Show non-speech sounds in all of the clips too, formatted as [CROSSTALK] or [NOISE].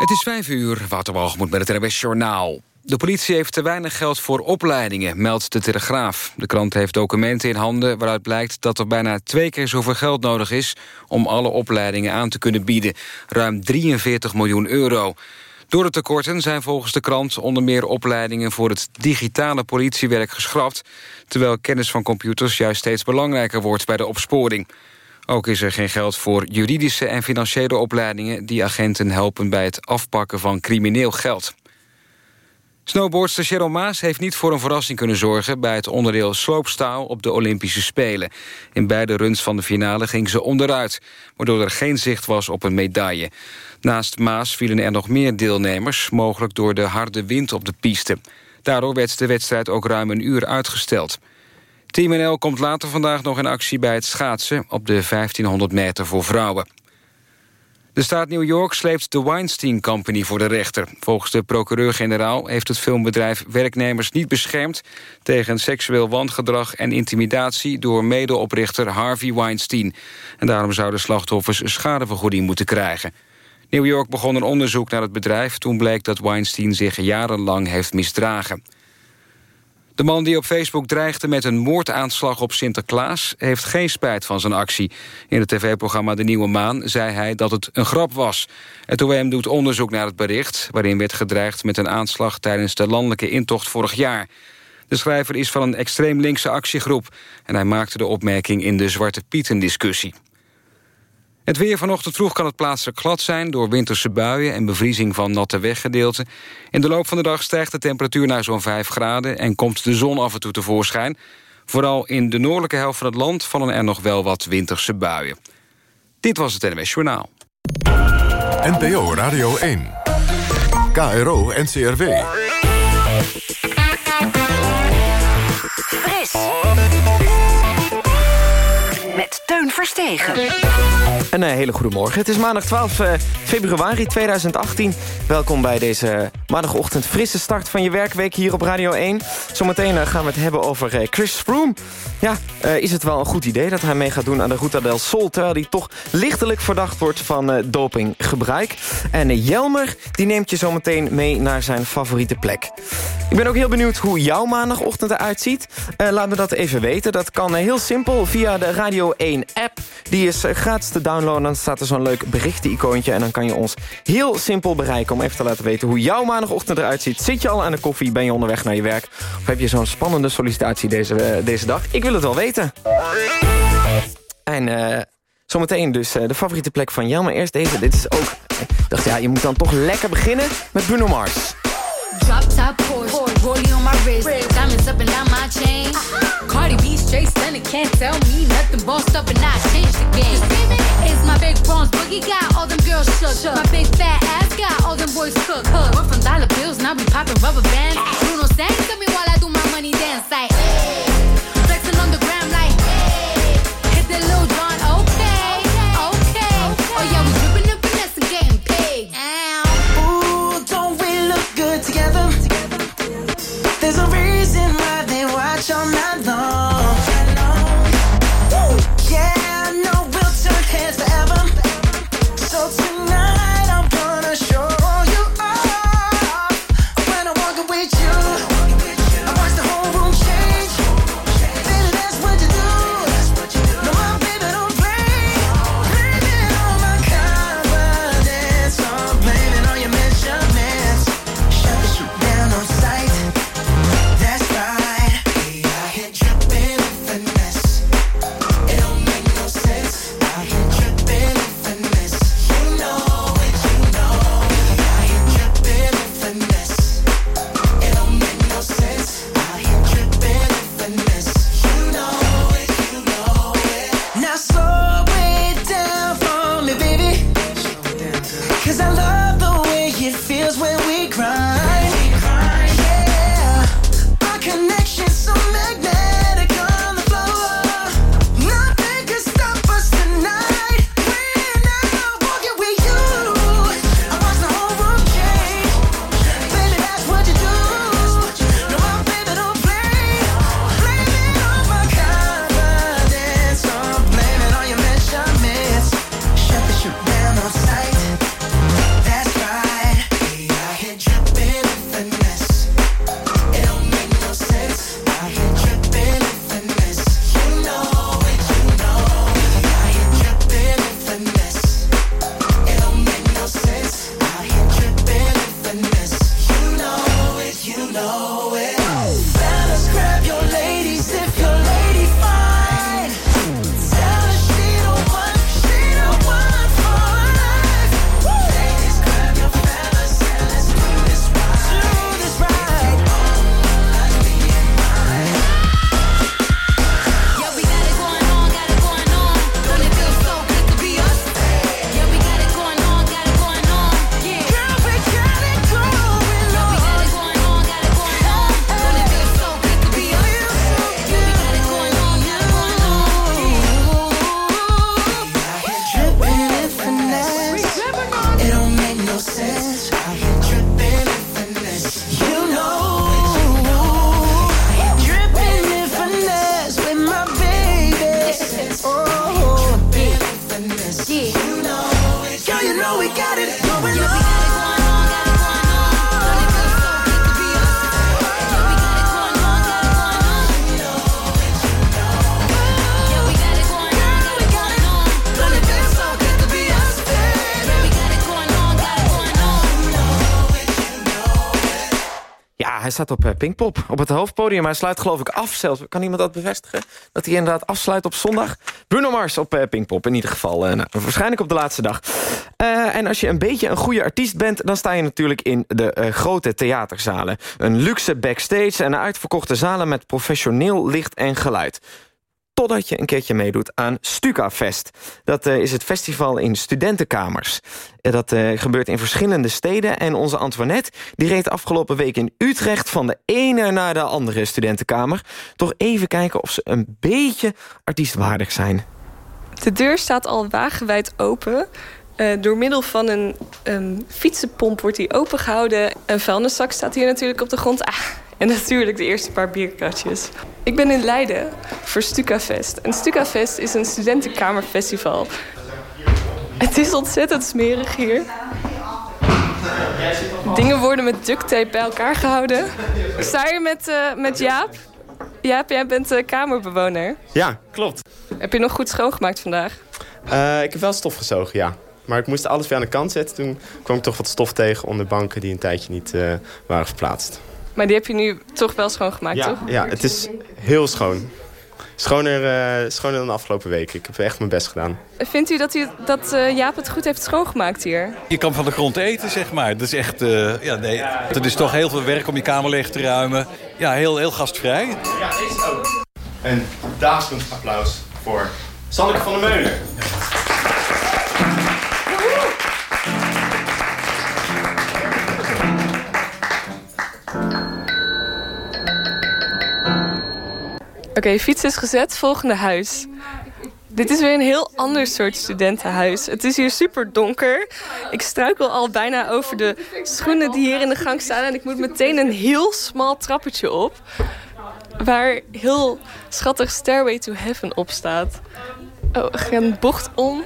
Het is vijf uur, Waterwalgemoed met het RWS Journaal. De politie heeft te weinig geld voor opleidingen, meldt de Telegraaf. De krant heeft documenten in handen waaruit blijkt dat er bijna twee keer zoveel geld nodig is... om alle opleidingen aan te kunnen bieden. Ruim 43 miljoen euro. Door de tekorten zijn volgens de krant onder meer opleidingen... voor het digitale politiewerk geschrapt... terwijl kennis van computers juist steeds belangrijker wordt bij de opsporing. Ook is er geen geld voor juridische en financiële opleidingen... die agenten helpen bij het afpakken van crimineel geld. Snowboardster Cheryl Maas heeft niet voor een verrassing kunnen zorgen... bij het onderdeel sloopstaal op de Olympische Spelen. In beide runs van de finale ging ze onderuit... waardoor er geen zicht was op een medaille. Naast Maas vielen er nog meer deelnemers... mogelijk door de harde wind op de piste. Daardoor werd de wedstrijd ook ruim een uur uitgesteld. Team NL komt later vandaag nog in actie bij het schaatsen... op de 1500 meter voor vrouwen. De staat New York sleept de Weinstein Company voor de rechter. Volgens de procureur-generaal heeft het filmbedrijf werknemers niet beschermd... tegen seksueel wangedrag en intimidatie door medeoprichter Harvey Weinstein. En daarom zouden slachtoffers schadevergoeding moeten krijgen. New York begon een onderzoek naar het bedrijf... toen bleek dat Weinstein zich jarenlang heeft misdragen. De man die op Facebook dreigde met een moordaanslag op Sinterklaas... heeft geen spijt van zijn actie. In het tv-programma De Nieuwe Maan zei hij dat het een grap was. Het OM doet onderzoek naar het bericht... waarin werd gedreigd met een aanslag tijdens de landelijke intocht vorig jaar. De schrijver is van een extreem linkse actiegroep... en hij maakte de opmerking in de Zwarte Pieten-discussie. Het weer vanochtend vroeg kan het plaatselijk glad zijn... door winterse buien en bevriezing van natte weggedeelten. In de loop van de dag stijgt de temperatuur naar zo'n 5 graden... en komt de zon af en toe tevoorschijn. Vooral in de noordelijke helft van het land vallen er nog wel wat winterse buien. Dit was het NWS Journaal. NPO Radio 1. KRO NCRW. Fris. Met Teun Verstegen. Een eh, hele goede morgen. Het is maandag 12 eh, februari 2018. Welkom bij deze maandagochtend frisse start van je werkweek hier op Radio 1. Zometeen eh, gaan we het hebben over Chris Froome. Ja, is het wel een goed idee dat hij mee gaat doen aan de Ruta del Sol... terwijl hij toch lichtelijk verdacht wordt van dopinggebruik. En Jelmer die neemt je zometeen mee naar zijn favoriete plek. Ik ben ook heel benieuwd hoe jouw maandagochtend eruit ziet. laat me dat even weten. Dat kan heel simpel via de Radio 1-app. Die is gratis te downloaden dan staat er zo'n leuk berichten-icoontje... en dan kan je ons heel simpel bereiken om even te laten weten... hoe jouw maandagochtend eruit ziet. Zit je al aan de koffie? Ben je onderweg naar je werk? Of heb je zo'n spannende sollicitatie deze, uh, deze dag? Ik wil het wel weten. En uh, zometeen dus de favoriete plek van jou. Maar eerst deze. Dit is ook... Ik dacht, ja, je moet dan toch lekker beginnen met Bruno Mars. Drop top Porsche, rollie on my wrist, diamonds up and down my chain. Uh-huh. Cardi B straight stunning, can't tell me nothing. Bossed up and I changed the game. It's my big bronze boogie got all them girls shook. My big fat ass got all them boys cooked. We're from dollar bills, now we popping rubber bands. Bruno sang to me while I do my money dance like. All night long. Staat op eh, Pinkpop, op het hoofdpodium. Hij sluit geloof ik af zelfs. Kan iemand dat bevestigen? Dat hij inderdaad afsluit op zondag? Bruno Mars op eh, Pinkpop in ieder geval. Eh, nou, waarschijnlijk op de laatste dag. En als je een beetje een goede artiest bent... dan sta je natuurlijk in de grote theaterzalen. Een luxe backstage en uitverkochte zalen... met professioneel licht en geluid totdat je een keertje meedoet aan Stukafest. Dat eh, is het festival in studentenkamers. Eh, dat eh, gebeurt in verschillende steden. En onze Antoinette die reed afgelopen week in Utrecht... van de ene naar de andere studentenkamer. Toch even kijken of ze een beetje artiestwaardig zijn. De deur staat al wagenwijd open. Door middel van een fietsenpomp wordt die opengehouden. Een vuilniszak staat hier natuurlijk op de grond. Ah, en natuurlijk de eerste paar bierkratjes. Ik ben in Leiden voor Stukafest. En Stukafest is een studentenkamerfestival. Het is ontzettend smerig hier. Dingen worden met duct tape bij elkaar gehouden. Ik sta hier met, eh, met Jaap. Jaap, jij bent uh, kamerbewoner. Ja, klopt. Heb je nog goed schoongemaakt vandaag? Uh, ik heb wel stof gezogen, ja. Maar ik moest alles weer aan de kant zetten. Toen kwam ik toch wat stof tegen onder banken die een tijdje niet waren verplaatst. Maar die heb je nu toch wel schoongemaakt, ja, toch? Ja, het is heel schoon. Schoner, uh, schoner dan de afgelopen weken. Ik heb echt mijn best gedaan. Vindt u dat, u, dat uh, Jaap het goed heeft schoongemaakt hier? Je kan van de grond eten, zeg maar. Dat is echt, uh, ja, nee. Het is toch heel veel werk om je kamer leeg te ruimen. Ja, heel, heel gastvrij. Ja, is ook. Een daverend applaus voor Sanneke van der Meulen. Oké, fiets is gezet. Volgende huis. Dit is weer een heel ander soort studentenhuis. Het is hier super donker. Ik struikel al bijna over de schoenen die hier in de gang staan. En ik moet meteen een heel smal trappetje op. Waar heel schattig Stairway to Heaven op staat. Oh, ik een bocht om.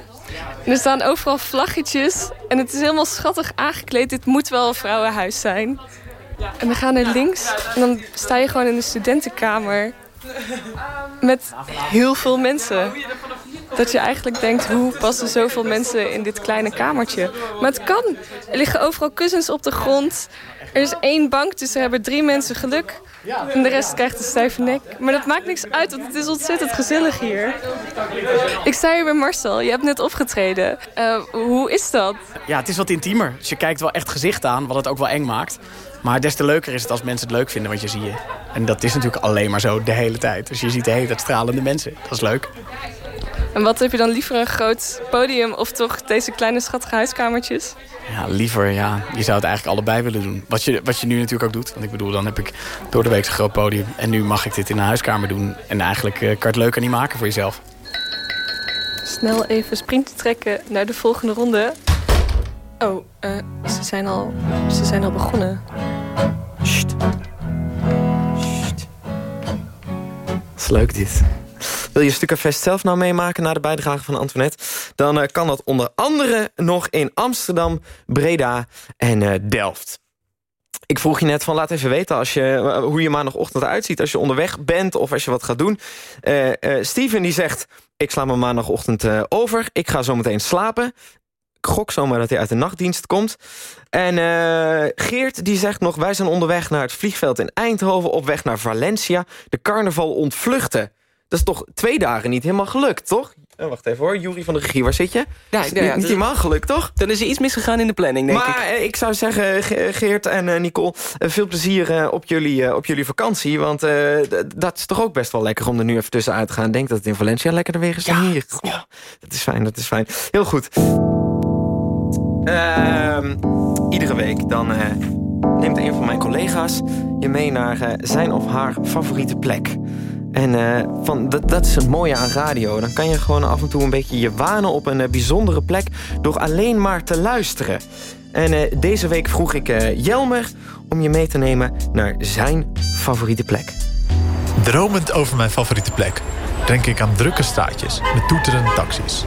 Er staan overal vlaggetjes. En het is helemaal schattig aangekleed. Dit moet wel een vrouwenhuis zijn. En we gaan naar links. En dan sta je gewoon in de studentenkamer. Met heel veel mensen. Dat je eigenlijk denkt, hoe passen zoveel mensen in dit kleine kamertje? Maar het kan. Er liggen overal kussens op de grond. Er is één bank, dus er hebben drie mensen geluk. En de rest krijgt een stijve nek. Maar dat maakt niks uit, want het is ontzettend gezellig hier. Ik sta hier bij Marcel. Je hebt net opgetreden. Uh, hoe is dat? Ja, het is wat intiemer. Dus je kijkt wel echt gezicht aan, wat het ook wel eng maakt. Maar des te leuker is het als mensen het leuk vinden wat je ziet. En dat is natuurlijk alleen maar zo de hele tijd. Dus je ziet de hele tijd stralende mensen. Dat is leuk. En wat heb je dan liever, een groot podium of toch deze kleine schattige huiskamertjes? Ja, liever, ja. Je zou het eigenlijk allebei willen doen. Wat je, wat je nu natuurlijk ook doet. Want ik bedoel, dan heb ik door de week een groot podium. En nu mag ik dit in een huiskamer doen. En eigenlijk uh, kan je het leuker niet maken voor jezelf. Snel even sprint trekken naar de volgende ronde. Oh, uh, ze, zijn al, ze zijn al begonnen. Sst. Is leuk dit. Wil je Stukkenfest zelf nou meemaken na de bijdrage van Antoinette? Dan uh, kan dat onder andere nog in Amsterdam, Breda en uh, Delft. Ik vroeg je net van laat even weten als je, uh, hoe je maandagochtend uitziet... als je onderweg bent of als je wat gaat doen. Steven die zegt, ik sla me maandagochtend over. Ik ga zo meteen slapen. Gok zomaar dat hij uit de nachtdienst komt. En Geert die zegt nog... wij zijn onderweg naar het vliegveld in Eindhoven... op weg naar Valencia. De carnaval ontvluchten. Dat is toch twee dagen niet helemaal gelukt, toch? Oh, wacht even hoor, Jury van de regie, waar zit je? Ja, is niet, niet helemaal gelukt, toch? Dan is er iets misgegaan in de planning, denk maar, ik. Maar ik zou zeggen, Geert en Nicole... Veel plezier op, jullie, op jullie vakantie. Want dat is toch ook best wel lekker om er nu even tussenuit te gaan. Denk dat het in Valencia lekkerder weer is dan ja. hier. Oh, dat is fijn, dat is fijn. Heel goed. Ehm, iedere week dan neemt een van mijn collega's... je mee naar zijn of haar favoriete plek... En uh, van, dat, dat is het mooie aan radio. Dan kan je gewoon af en toe een beetje je wanen op een bijzondere plek... door alleen maar te luisteren. En deze week vroeg ik Jelmer om je mee te nemen naar zijn favoriete plek. Dromend over mijn favoriete plek denk ik aan drukke straatjes met toeterende taxis.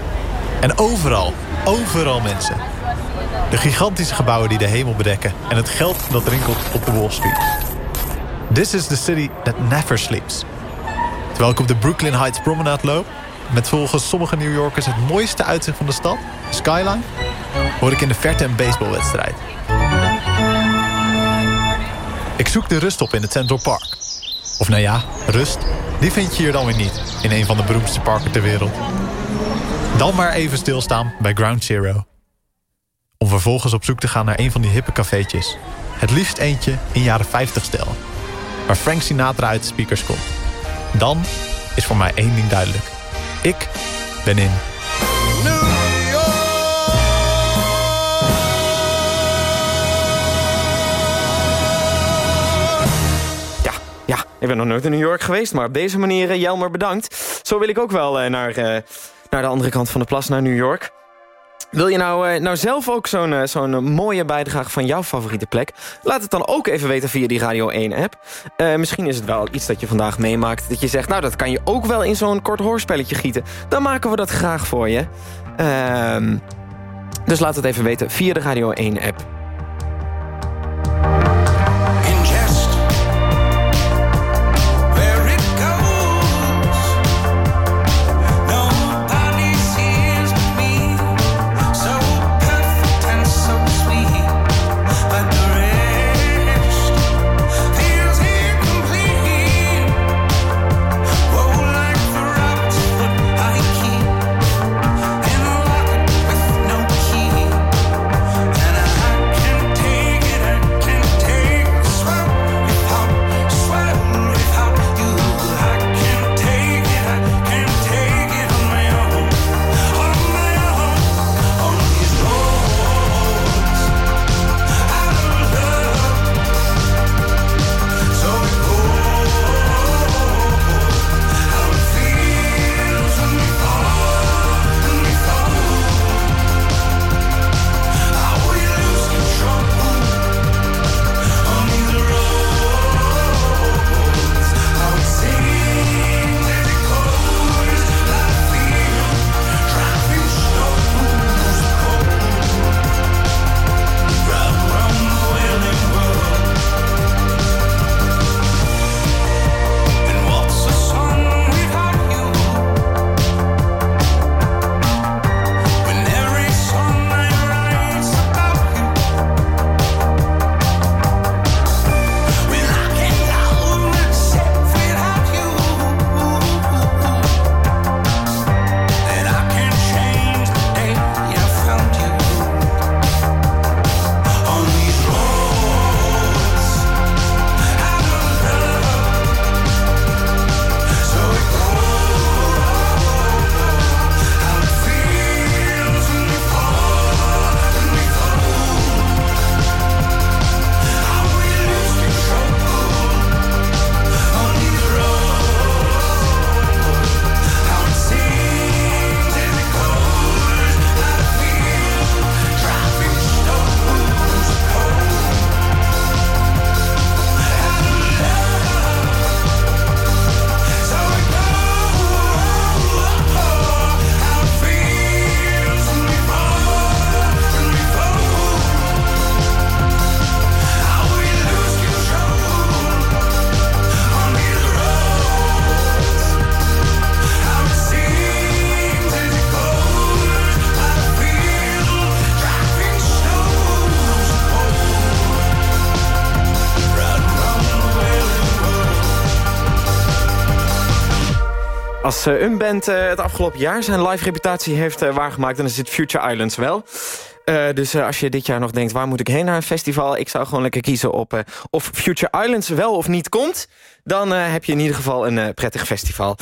En overal, overal mensen. De gigantische gebouwen die de hemel bedekken... en het geld dat rinkelt op de Wall Street. This is the city that never sleeps. Terwijl ik op de Brooklyn Heights Promenade loop... met volgens sommige New Yorkers het mooiste uitzicht van de stad, skyline... hoor ik in de verte een baseballwedstrijd. Ik zoek de rust op in het Central Park. Of nou ja, rust, die vind je hier dan weer niet... in een van de beroemdste parken ter wereld. Dan maar even stilstaan bij Ground Zero. Om vervolgens op zoek te gaan naar een van die hippe cafeetjes. Het liefst eentje in jaren 50 stijl. Waar Frank Sinatra uit de speakers komt. Dan is voor mij één ding duidelijk. Ik ben in Ja, ik ben nog nooit in New York geweest, maar op deze manier, uh, Jelmer, bedankt. Zo wil ik ook wel uh, naar, uh, naar de andere kant van de plas, naar New York. Wil je nou, nou zelf ook zo'n zo'n mooie bijdrage van jouw favoriete plek? Laat het dan ook even weten via die Radio 1-app. misschien is het wel iets dat je vandaag meemaakt. Dat je zegt, nou dat kan je ook wel in zo'n kort hoorspelletje gieten. Dan maken we dat graag voor je. Ehm, dus laat het even weten via de Radio 1-app. Als uh, een band uh, het afgelopen jaar zijn live reputatie heeft uh, waargemaakt... dan is het Future Islands wel. dus als je dit jaar nog denkt, waar moet ik heen naar een festival? Ik zou gewoon lekker kiezen op of Future Islands wel of niet komt. Dan heb je in ieder geval een prettig festival.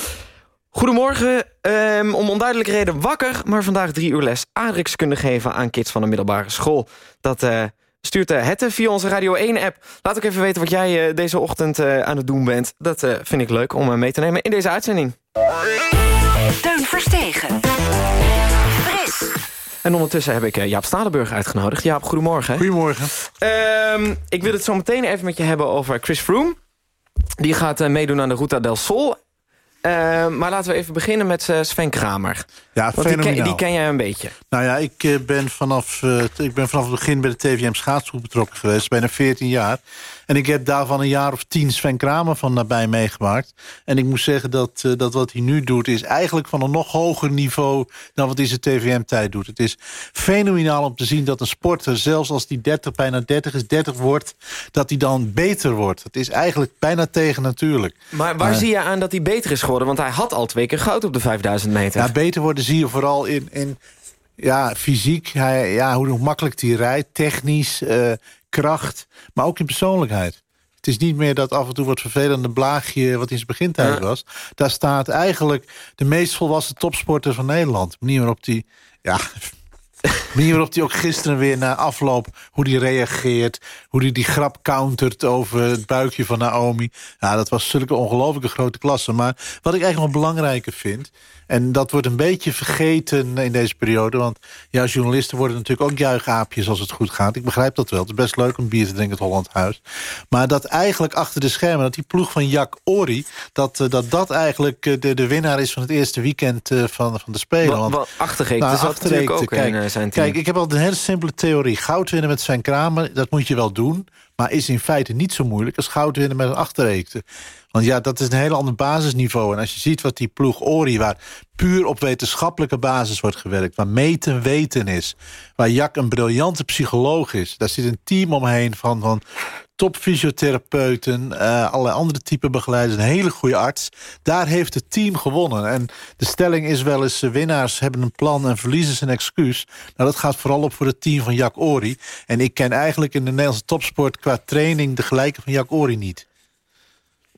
Goedemorgen, um, om onduidelijke reden wakker... maar vandaag drie uur les aardrijkskunde geven aan kids van de middelbare school. Dat stuurt Hette via onze Radio 1-app. Laat ook even weten wat jij deze ochtend aan het doen bent. Dat vind ik leuk om mee te nemen in deze uitzending. Teun Verstegen. Fris. En ondertussen heb ik Jaap Stadenburg uitgenodigd. Jaap, goedemorgen. Goedemorgen. Um, ik wil het zo meteen even met je hebben over Chris Froome. Die gaat uh, meedoen aan de Ruta del Sol. Eh, maar laten we even beginnen met eh, Sven Kramer. Ja, Want die ken, fenomenaal. die ken jij een beetje. Nou ja, ik, eh, ben vanaf, eh, ik ben vanaf het begin bij de TVM schaatsgroep betrokken geweest. Bijna 14 jaar. En ik heb daarvan een jaar of tien Sven Kramer van nabij meegemaakt. En ik moet zeggen dat, eh, dat wat hij nu doet... is eigenlijk van een nog hoger niveau dan wat zijn TVM-tijd doet. Het is fenomenaal om te zien dat een sporter... zelfs als die 30, bijna 30 is, 30 wordt... dat hij dan beter wordt. Het is eigenlijk bijna tegennatuurlijk. Maar waar Eh, zie je aan dat hij beter is geworden? Want hij had al twee keer goud op de 5000 meter. Ja, beter worden zie je vooral in, in ja, fysiek, hij, ja, hoe makkelijk hij rijdt, technisch, eh, kracht, maar ook in persoonlijkheid. Het is niet meer dat af en toe wat vervelende blaagje wat in zijn begintijd Ja. was. Daar staat eigenlijk de meest volwassen topsporter van Nederland. De manier waarop die, ja, manier waarop hij ook gisteren weer na afloop... hoe die reageert, hoe hij die grap countert over het buikje van Naomi. Ja, dat was zulke ongelooflijke grote klasse. Maar wat ik eigenlijk nog belangrijker vind... en dat wordt een beetje vergeten in deze periode... want ja, journalisten worden natuurlijk ook juichaapjes als het goed gaat. Ik begrijp dat wel. Het is best leuk om bier te drinken in het Holland Huis. Maar dat eigenlijk achter de schermen... dat die ploeg van Jack Ori... dat eh, dat, dat eigenlijk eh, de, de winnaar is van het eerste weekend eh, van, van de Spelen. Wat, wat nou, ook in zijn team. Kijk, ik heb altijd een hele simpele theorie. Goud winnen met Sven Kramer, dat moet je wel doen. Maar is in feite niet zo moeilijk als goud winnen met een achterreekte. Want ja, dat is een heel ander basisniveau. En als je ziet wat die ploeg Ori, waar puur op wetenschappelijke basis wordt gewerkt... waar meten weten is, waar Jack een briljante psycholoog is... daar zit een team omheen van, van topfysiotherapeuten... eh allerlei andere type begeleiders, een hele goede arts. Daar heeft het team gewonnen. En de stelling is wel eens... eh, winnaars hebben een plan en verliezers een excuus. Nou, dat gaat vooral op voor het team van Jack Ori. En ik ken eigenlijk in de Nederlandse topsport... qua training de gelijke van Jack Ori niet.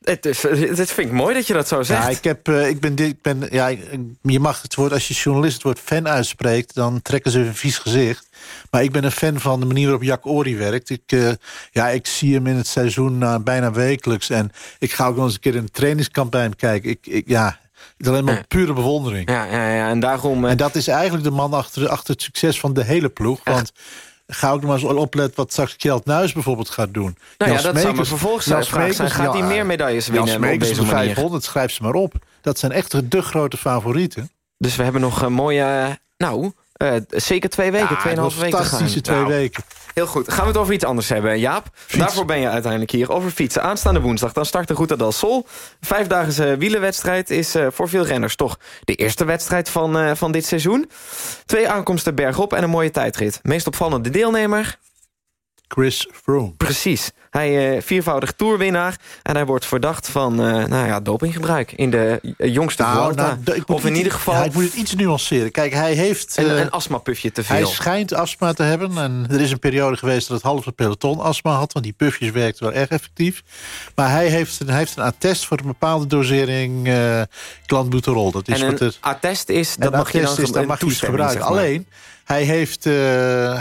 Het, is, het vind ik mooi dat je dat zo zegt. Ja, ik heb, eh, ik ben, ik ben, ja, ik- je mag het woord, als je journalist het woord fan uitspreekt, dan trekken ze een vies gezicht. Maar ik ben een fan van de manier waarop Jack Ori werkt. Ik, eh, ja, ik zie hem in het seizoen eh, bijna wekelijks. En ik ga ook nog eens een keer in een trainingskamp bij hem kijken. Ik, ik, ja, het is alleen maar pure bewondering. Ja, ja, ja, en daarom... eh, En dat is eigenlijk de man achter, achter het succes van de hele ploeg. Want ga ook nog maar eens opletten wat straks Kjeld Nuis bijvoorbeeld gaat doen. Nou ja, Jan dat zou Smekers- mijn vervolgvraag Jan zijn. Gaat hij Jan- meer medailles Jan winnen op Smekers deze op de manier? 500, schrijf ze maar op. Dat zijn echt de grote favorieten. Dus we hebben nog een mooie... Nou, eh, zeker twee weken, Ja, tweeënhalve weken fantastische twee Nou, weken. Heel goed. Gaan we het over iets anders hebben, Jaap? Daarvoor ben je uiteindelijk hier. Over fietsen. Aanstaande woensdag. Dan start de Ruta del Sol. Vijfdaagse wielenwedstrijd is eh, voor veel renners toch de eerste wedstrijd van, eh, van dit seizoen. Twee aankomsten bergop en een mooie tijdrit. Meest opvallende deelnemer? Chris Froome. Precies. Hij eh viervoudig toerwinnaar. En hij wordt verdacht van eh, nou ja, dopinggebruik in de eh, jongste nou, moet of in ieder geval ja, ik moet het iets nuanceren. Kijk, hij heeft... een, een astmapufje te hij veel. schijnt astma te hebben. En er is een periode geweest dat het halve peloton astma had. Want die pufjes werkten wel erg effectief. Maar hij heeft, een- hij heeft een attest voor een bepaalde dosering uh. Dat is en wat een het, attest is, dat mag je dan, is, dan mag je gebruiken. Alleen, hij, heeft, eh,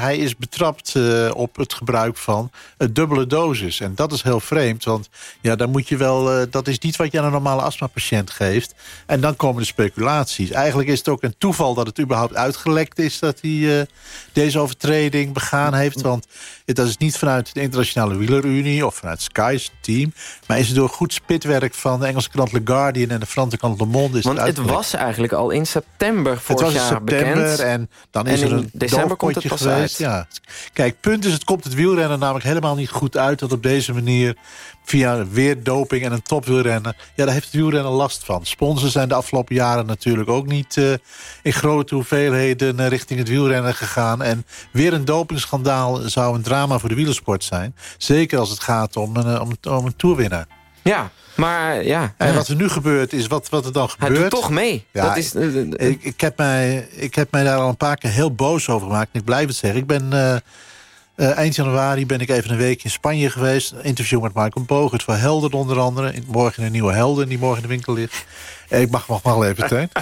hij is betrapt eh, op het gebruik van een dubbele dosis. En dat is heel vreemd, want ja, dan moet je wel, eh, dat is niet wat je aan een normale astmapatiënt geeft. En dan komen de speculaties. Eigenlijk is het ook een toeval dat het überhaupt uitgelekt is... dat hij deze overtreding begaan heeft. Want dat is niet vanuit de Internationale Wielerunie of vanuit Sky's team... maar is het door goed spitwerk van de Engelse krant Le Guardian... en de Franse krant Le Monde is Want het uitgelekt. was eigenlijk al in september Het vorig was in jaar september bekend. en dan is En er in een december komt het pas geweest. uit. Ja. Kijk, punt is, het komt het wielrennen namelijk helemaal niet goed uit... dat op deze manier via weer doping en een topwielrenner... ja, daar heeft het wielrennen last van. Sponsors zijn de afgelopen jaren natuurlijk ook niet... eh, in grote hoeveelheden eh, richting het wielrennen gegaan. En weer een dopingschandaal zou een drama voor de wielersport zijn. Zeker als het gaat om een, eh, om, om een toerwinnaar. Ja, maar ja. En wat er nu gebeurt is wat, wat er dan Hij gebeurt. doet toch mee. Ja, dat is, ik, ik, heb mij, ik heb mij daar al een paar keer heel boos over gemaakt. En ik blijf het zeggen. Ik ben eh, eind januari ben ik even een week in Spanje geweest. Interview met Michael Bogert voor Helden onder andere. Morgen een nieuwe Helden die morgen in de winkel ligt. Eh, Ik mag nog wel even, Teun. [LAUGHS]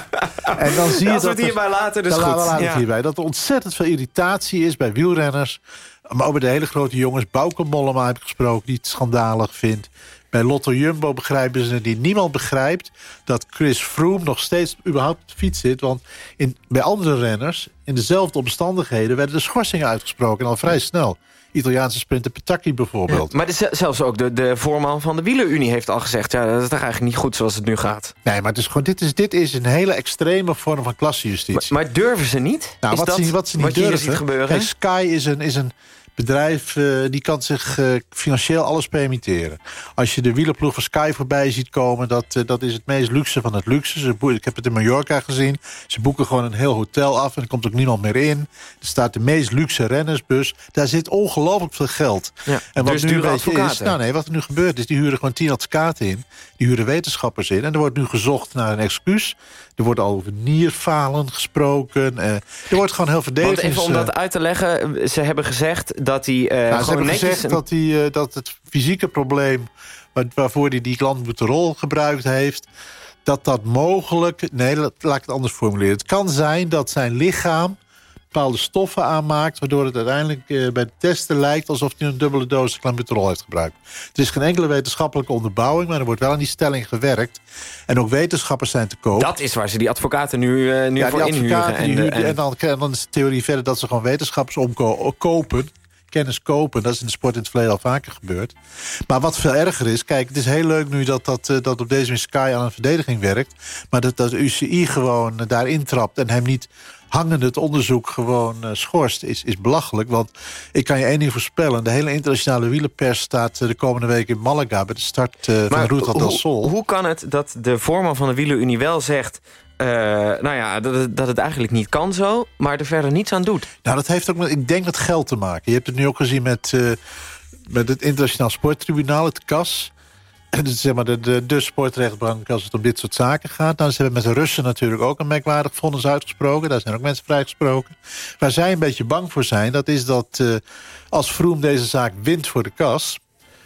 En dan zie je Als we dat het hierbij laten, dus dan goed. laten we Ja. hierbij. Dat er ontzettend veel irritatie is bij wielrenners. Maar ook bij de hele grote jongens. Bauke Mollema heb ik gesproken, die het schandalig vindt. Bij Lotto Jumbo begrijpen ze die niemand begrijpt... dat Chris Froome nog steeds überhaupt op de fiets zit. Want in, bij andere renners, in dezelfde omstandigheden... werden de schorsingen uitgesproken, en al vrij snel. Italiaanse sprinter Petacchi bijvoorbeeld. Maar de- zelfs ook de, de voorman van de wielerunie heeft al gezegd... ja, dat is toch eigenlijk niet goed zoals het nu gaat. Nee, maar het is gewoon, dit, is, dit is een hele extreme vorm van klassejustitie. Maar, maar durven ze niet? Nou, is wat, dat ze, wat ze niet wat durven... ziet gebeuren? Kijk, Sky is een, is een bedrijf eh, die kan zich eh, financieel alles permitteren. Als je de wielerploeg van Sky voorbij ziet komen... dat, eh, dat is het meest luxe van het luxe. Ze ik heb het in Mallorca gezien. Ze boeken gewoon een heel hotel af en er komt ook niemand meer in. Er staat de meest luxe rennersbus. Daar zit ongelooflijk veel geld. Ja, en wat dus nu een is, nou nee, wat er nu gebeurt is, die huren gewoon tien advocaten in. Die huren wetenschappers in. En er wordt nu gezocht naar een excuus. Er wordt al over nierfalen gesproken. eh, er wordt gewoon heel Want verdedigings... even om dat uit te leggen, ze hebben gezegd dat hij eh Nou, ze hebben netjes... gezegd dat, hij, eh, dat het fysieke probleem... waar- waarvoor hij die glandbuterol gebruikt heeft... dat dat mogelijk... Nee, laat ik het anders formuleren. Het kan zijn dat zijn lichaam bepaalde stoffen aanmaakt... waardoor het uiteindelijk eh, bij de testen lijkt... alsof hij een dubbele dosis glandbuterol heeft gebruikt. Er is geen enkele wetenschappelijke onderbouwing... maar er wordt wel aan die stelling gewerkt. En ook wetenschappers zijn te koop. Dat is waar ze die advocaten nu, eh, nu Ja, voor inhuren. die En, en- en, dan, en dan is de theorie verder dat ze gewoon wetenschappers omkopen. Kennis kopen. Dat is in de sport in het verleden al vaker gebeurd. Maar wat veel erger is... Kijk, het is heel leuk nu dat, dat, eh, dat op deze manier Sky aan een verdediging werkt. Maar dat, dat UCI gewoon eh, daarin trapt en hem niet hangende het onderzoek gewoon eh, schorst, is, is belachelijk. Want ik kan je één ding voorspellen. De hele internationale wielerpers staat eh, de komende week in Malaga... bij de start eh, van Ruta del Sol. hoe kan het dat de voorman van de wielerunie wel zegt... nou ja, dat, het- dat het eigenlijk niet kan zo, maar er verder niets aan doet? Nou, dat heeft ook met, ik denk met geld te maken. Je hebt het nu ook gezien met, met het Internationaal Sporttribunaal, het CAS. Is [CLEARS THROAT] zeg maar de, de, sportrechtbank als het om dit soort zaken gaat. Nou, ze hebben met de Russen natuurlijk ook een merkwaardig vonnis uitgesproken. Daar zijn ook mensen vrijgesproken. Waar zij een beetje bang voor zijn, dat is dat eh, als Vroom deze zaak wint voor de CAS...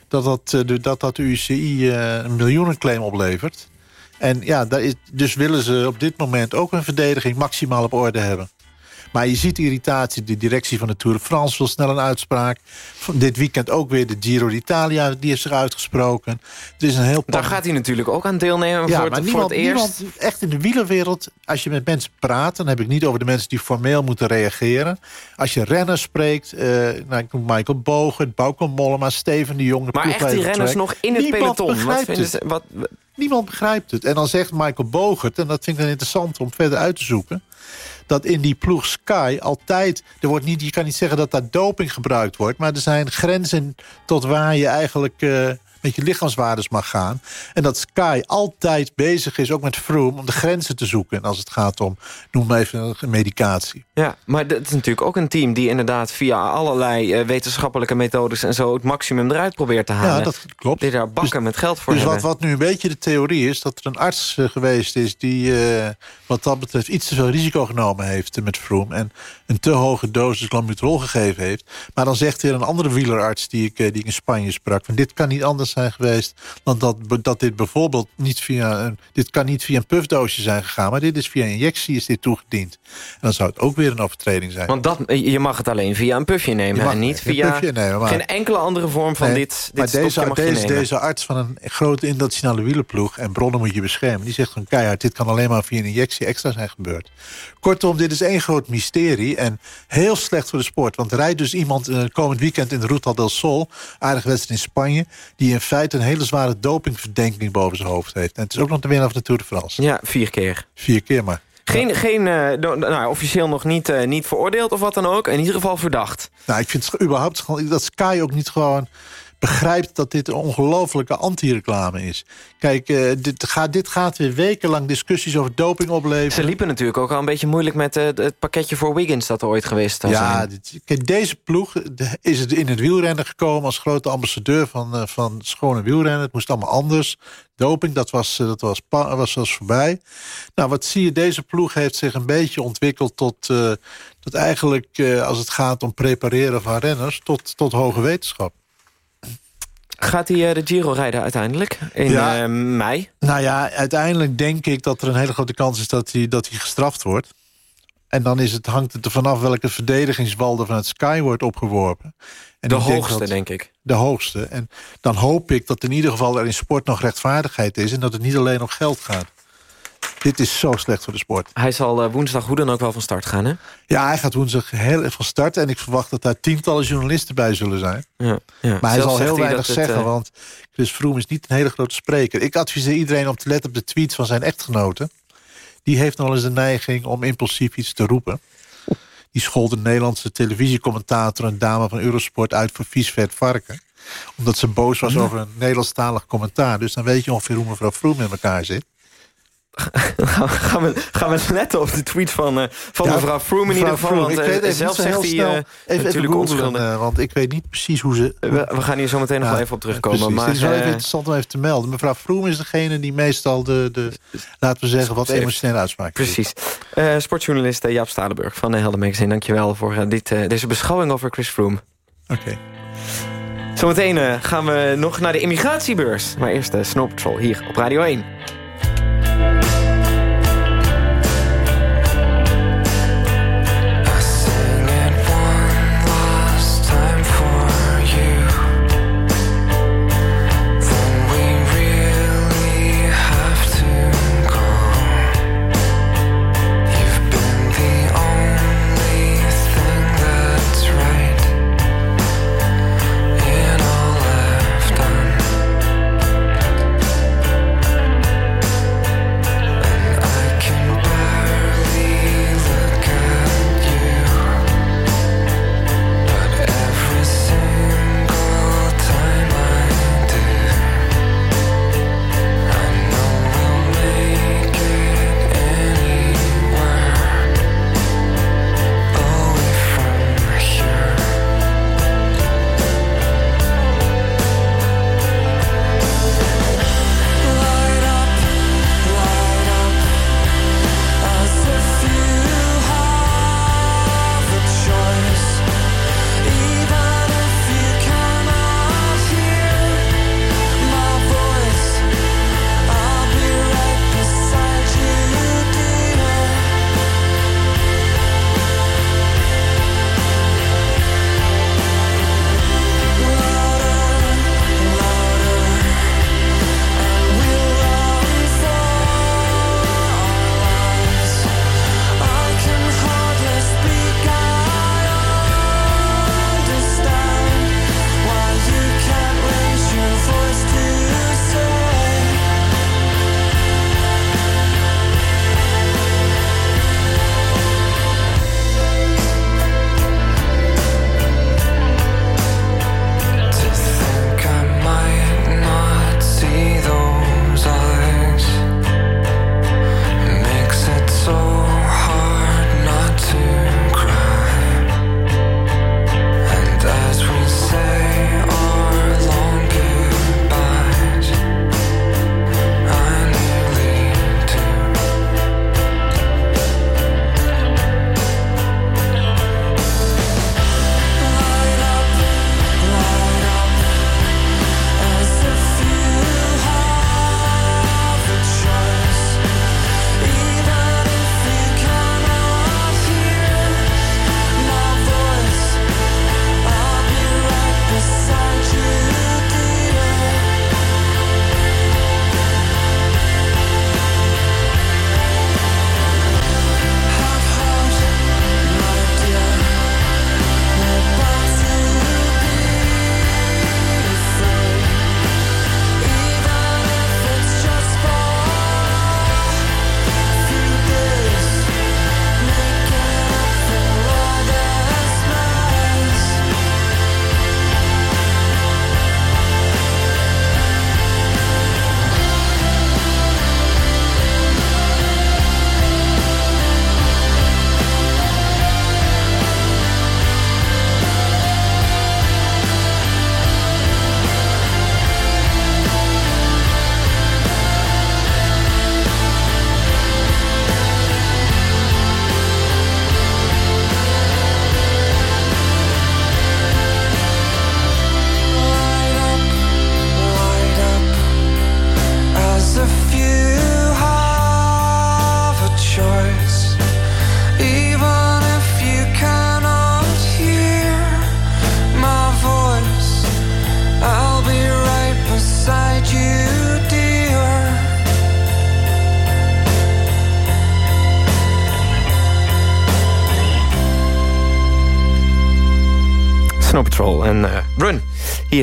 dat dat, eh, dat, dat de UCI eh, een miljoenenclaim oplevert. En ja, daar is, dus willen ze op dit moment ook een verdediging maximaal op orde hebben. Maar je ziet irritatie. De directie van de Tour de France wil snel een uitspraak. Van dit weekend ook weer de Giro d'Italia. Die heeft zich uitgesproken. Het is een heel Daar gaat hij natuurlijk ook aan deelnemen ja, voor, het, maar voor niemand, het eerst. niemand, echt in de wielerwereld, als je met mensen praat... dan heb ik niet over de mensen die formeel moeten reageren. Als je renners spreekt, eh, nou, ik noem Michael Bogert, Bauke Mollema, Steven de Jong... de Maar echt die renners nog in het Niemand peloton. Wat begrijpt vinden het. ze, wat, Niemand begrijpt het. En dan zegt Michael Bogert, en dat vind ik dan interessant om verder uit te zoeken... dat in die ploeg Sky altijd... Er wordt niet, je kan niet zeggen dat daar doping gebruikt wordt... maar er zijn grenzen tot waar je eigenlijk... eh, met je lichaamswaardes mag gaan. En dat Sky altijd bezig is, ook met Froome... om de grenzen te zoeken. En als het gaat om, noem maar even, een medicatie. Ja, maar dat is natuurlijk ook een team die inderdaad via allerlei eh, wetenschappelijke methodes en zo het maximum eruit probeert te halen. Ja, dat klopt. Die daar bakken met geld voor Dus wat, hebben. wat nu een beetje de theorie is... dat er een arts eh, geweest is die eh, wat dat betreft... iets te veel risico genomen heeft met Froome... en een te hoge dosis glambuterol gegeven heeft. Maar dan zegt weer een andere wielerarts die ik, eh, die ik in Spanje sprak... Van, dit kan niet anders zijn geweest dan dat, dat dit bijvoorbeeld niet via... Een, dit kan niet via een puffdoosje zijn gegaan... maar dit is via injectie is dit toegediend. En dan zou het ook weer een overtreding zijn. Want dat, je mag het alleen via een puffje nemen en niet via nemen, maar- geen enkele andere vorm van Nee, dit, maar dit stofje deze, mag deze, deze arts van een grote internationale wielerploeg... en bronnen moet je beschermen, die zegt gewoon keihard... dit kan alleen maar via een injectie extra zijn gebeurd. Kortom, dit is één groot mysterie en heel slecht voor de sport. Want rijdt dus iemand eh, komend weekend in de Ruta del Sol... aardige wedstrijd in Spanje... die in feite een hele zware dopingverdenking boven zijn hoofd heeft. En het is ook nog de winnaar van de Tour de France. Ja, vier keer. Vier keer maar. Geen, geen eh, nou, officieel nog niet, eh, niet veroordeeld of wat dan ook. In ieder geval verdacht. Nou, ik vind het überhaupt dat Sky ook niet gewoon begrijpt dat dit een ongelofelijke anti-reclame is. Kijk, eh, dit, gaat, dit gaat weer wekenlang discussies over doping opleveren. Ze liepen natuurlijk ook al een beetje moeilijk met eh, het pakketje voor Wiggins dat er ooit geweest zou Ja, zijn. dit- kijk, deze ploeg is het in het wielrennen gekomen... als grote ambassadeur van, eh, van schone wielrennen. Het moest allemaal anders. Doping, dat was, dat was, was, was voorbij. Nou, wat zie je? Deze ploeg heeft zich een beetje ontwikkeld tot... tot eigenlijk, als het gaat om prepareren van renners... tot, tot hoge wetenschap. Gaat hij eh, de Giro rijden uiteindelijk? In Ja. eh, mei? Nou ja, uiteindelijk denk ik dat er een hele grote kans is dat hij, dat hij gestraft wordt. En dan is het, hangt het er vanaf welke verdedigingswal er vanuit Sky wordt opgeworpen. En De denk hoogste, dat- denk ik. De hoogste. En dan hoop ik dat in ieder geval er in sport nog rechtvaardigheid is... en dat het niet alleen om geld gaat. Dit is zo slecht voor de sport. Hij zal eh, woensdag hoe dan ook wel van start gaan, hè? Ja, hij gaat woensdag heel even van start. En ik verwacht dat daar tientallen journalisten bij zullen zijn. Ja, ja. Maar hij Zelf zal heel hij weinig het, zeggen, eh, want Chris Froome is niet een hele grote spreker. Ik adviseer iedereen om te letten op de tweets van zijn echtgenote. Die heeft nog eens de neiging om impulsief iets te roepen. Die schold een Nederlandse televisiecommentator... een dame van Eurosport uit voor vies vet varken. Omdat ze boos was [LAUGHS] over een Nederlandstalig commentaar. Dus dan weet je ongeveer hoe mevrouw Froome in elkaar zit. Gaan, we, gaan we letten op de tweet van, eh, van Ja, mevrouw Froome in ieder geval. Want ik eh, weet even zelf zegt hij eh, even, natuurlijk onschuldig. eh, want ik weet niet precies hoe ze... We, we gaan hier zo meteen nog wel even op terugkomen. precies. Maar, Het is wel even eh, interessant om even te melden. Mevrouw Froome is degene die meestal de, de laten we zeggen, wat emotionele uitspraken doet. Precies. Eh, sportjournalist eh, Jaap Stadenburg van uh, Helden Magazine. Dankjewel voor eh, dit, eh, deze beschouwing over Chris Froome. Oké. Zometeen eh, gaan we nog naar de immigratiebeurs. Maar eerst de Snow Patrol hier op Radio 1.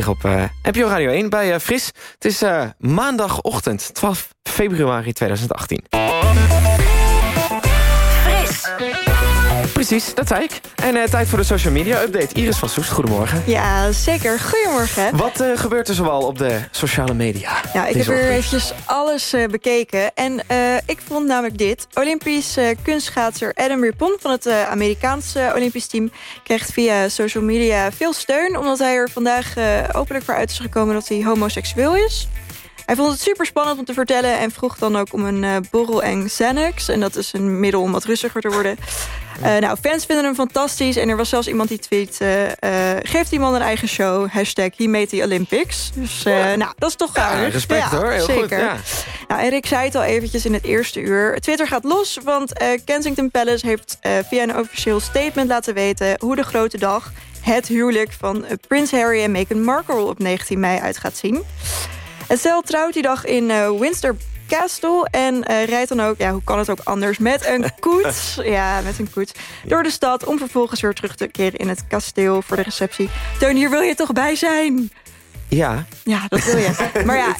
Op uh, NPO Radio 1 bij uh, Fris. Het is uh, maandagochtend, 12 februari 2018. Precies, dat zei ik. En uh, tijd voor de social media update. Iris van Soest, goedemorgen. Ja, zeker. Goedemorgen. Wat uh, gebeurt er zoal op de sociale media? Ja, ik heb weer eventjes alles uh, bekeken. En ik vond namelijk dit. Olympisch kunstschaatser Adam Rippon van het Amerikaanse Olympisch team... krijgt via social media veel steun... omdat hij er vandaag openlijk voor uit is gekomen dat hij homoseksueel is... Hij vond het super spannend om te vertellen en vroeg dan ook om een borrel en Xanax. En dat is een middel om wat rustiger te worden. Uh, nou, fans vinden hem fantastisch. En er was zelfs iemand die tweet... Uh, geeft die man een eigen show. Hashtag he made the Olympics. Dus ja. nou, dat is toch gaaf. Ja, respect ja, hoor, heel zeker. goed. Ja. Nou, en zei het al eventjes in het eerste uur. Twitter gaat los, want Kensington Palace heeft via een officieel statement laten weten... hoe de grote dag, het huwelijk van Prins Harry en Meghan Markle op 19 mei uit gaat zien. Het stel trouwt die dag in Windsor Castle en uh, rijdt dan ook, ja, hoe kan het ook anders, met een [LAUGHS] koets, ja, met een koets, door de stad om vervolgens weer terug te keren in het kasteel voor de receptie. Teun, hier wil je toch bij zijn? Ja. Ja, dat wil je. [LAUGHS] Maar ja,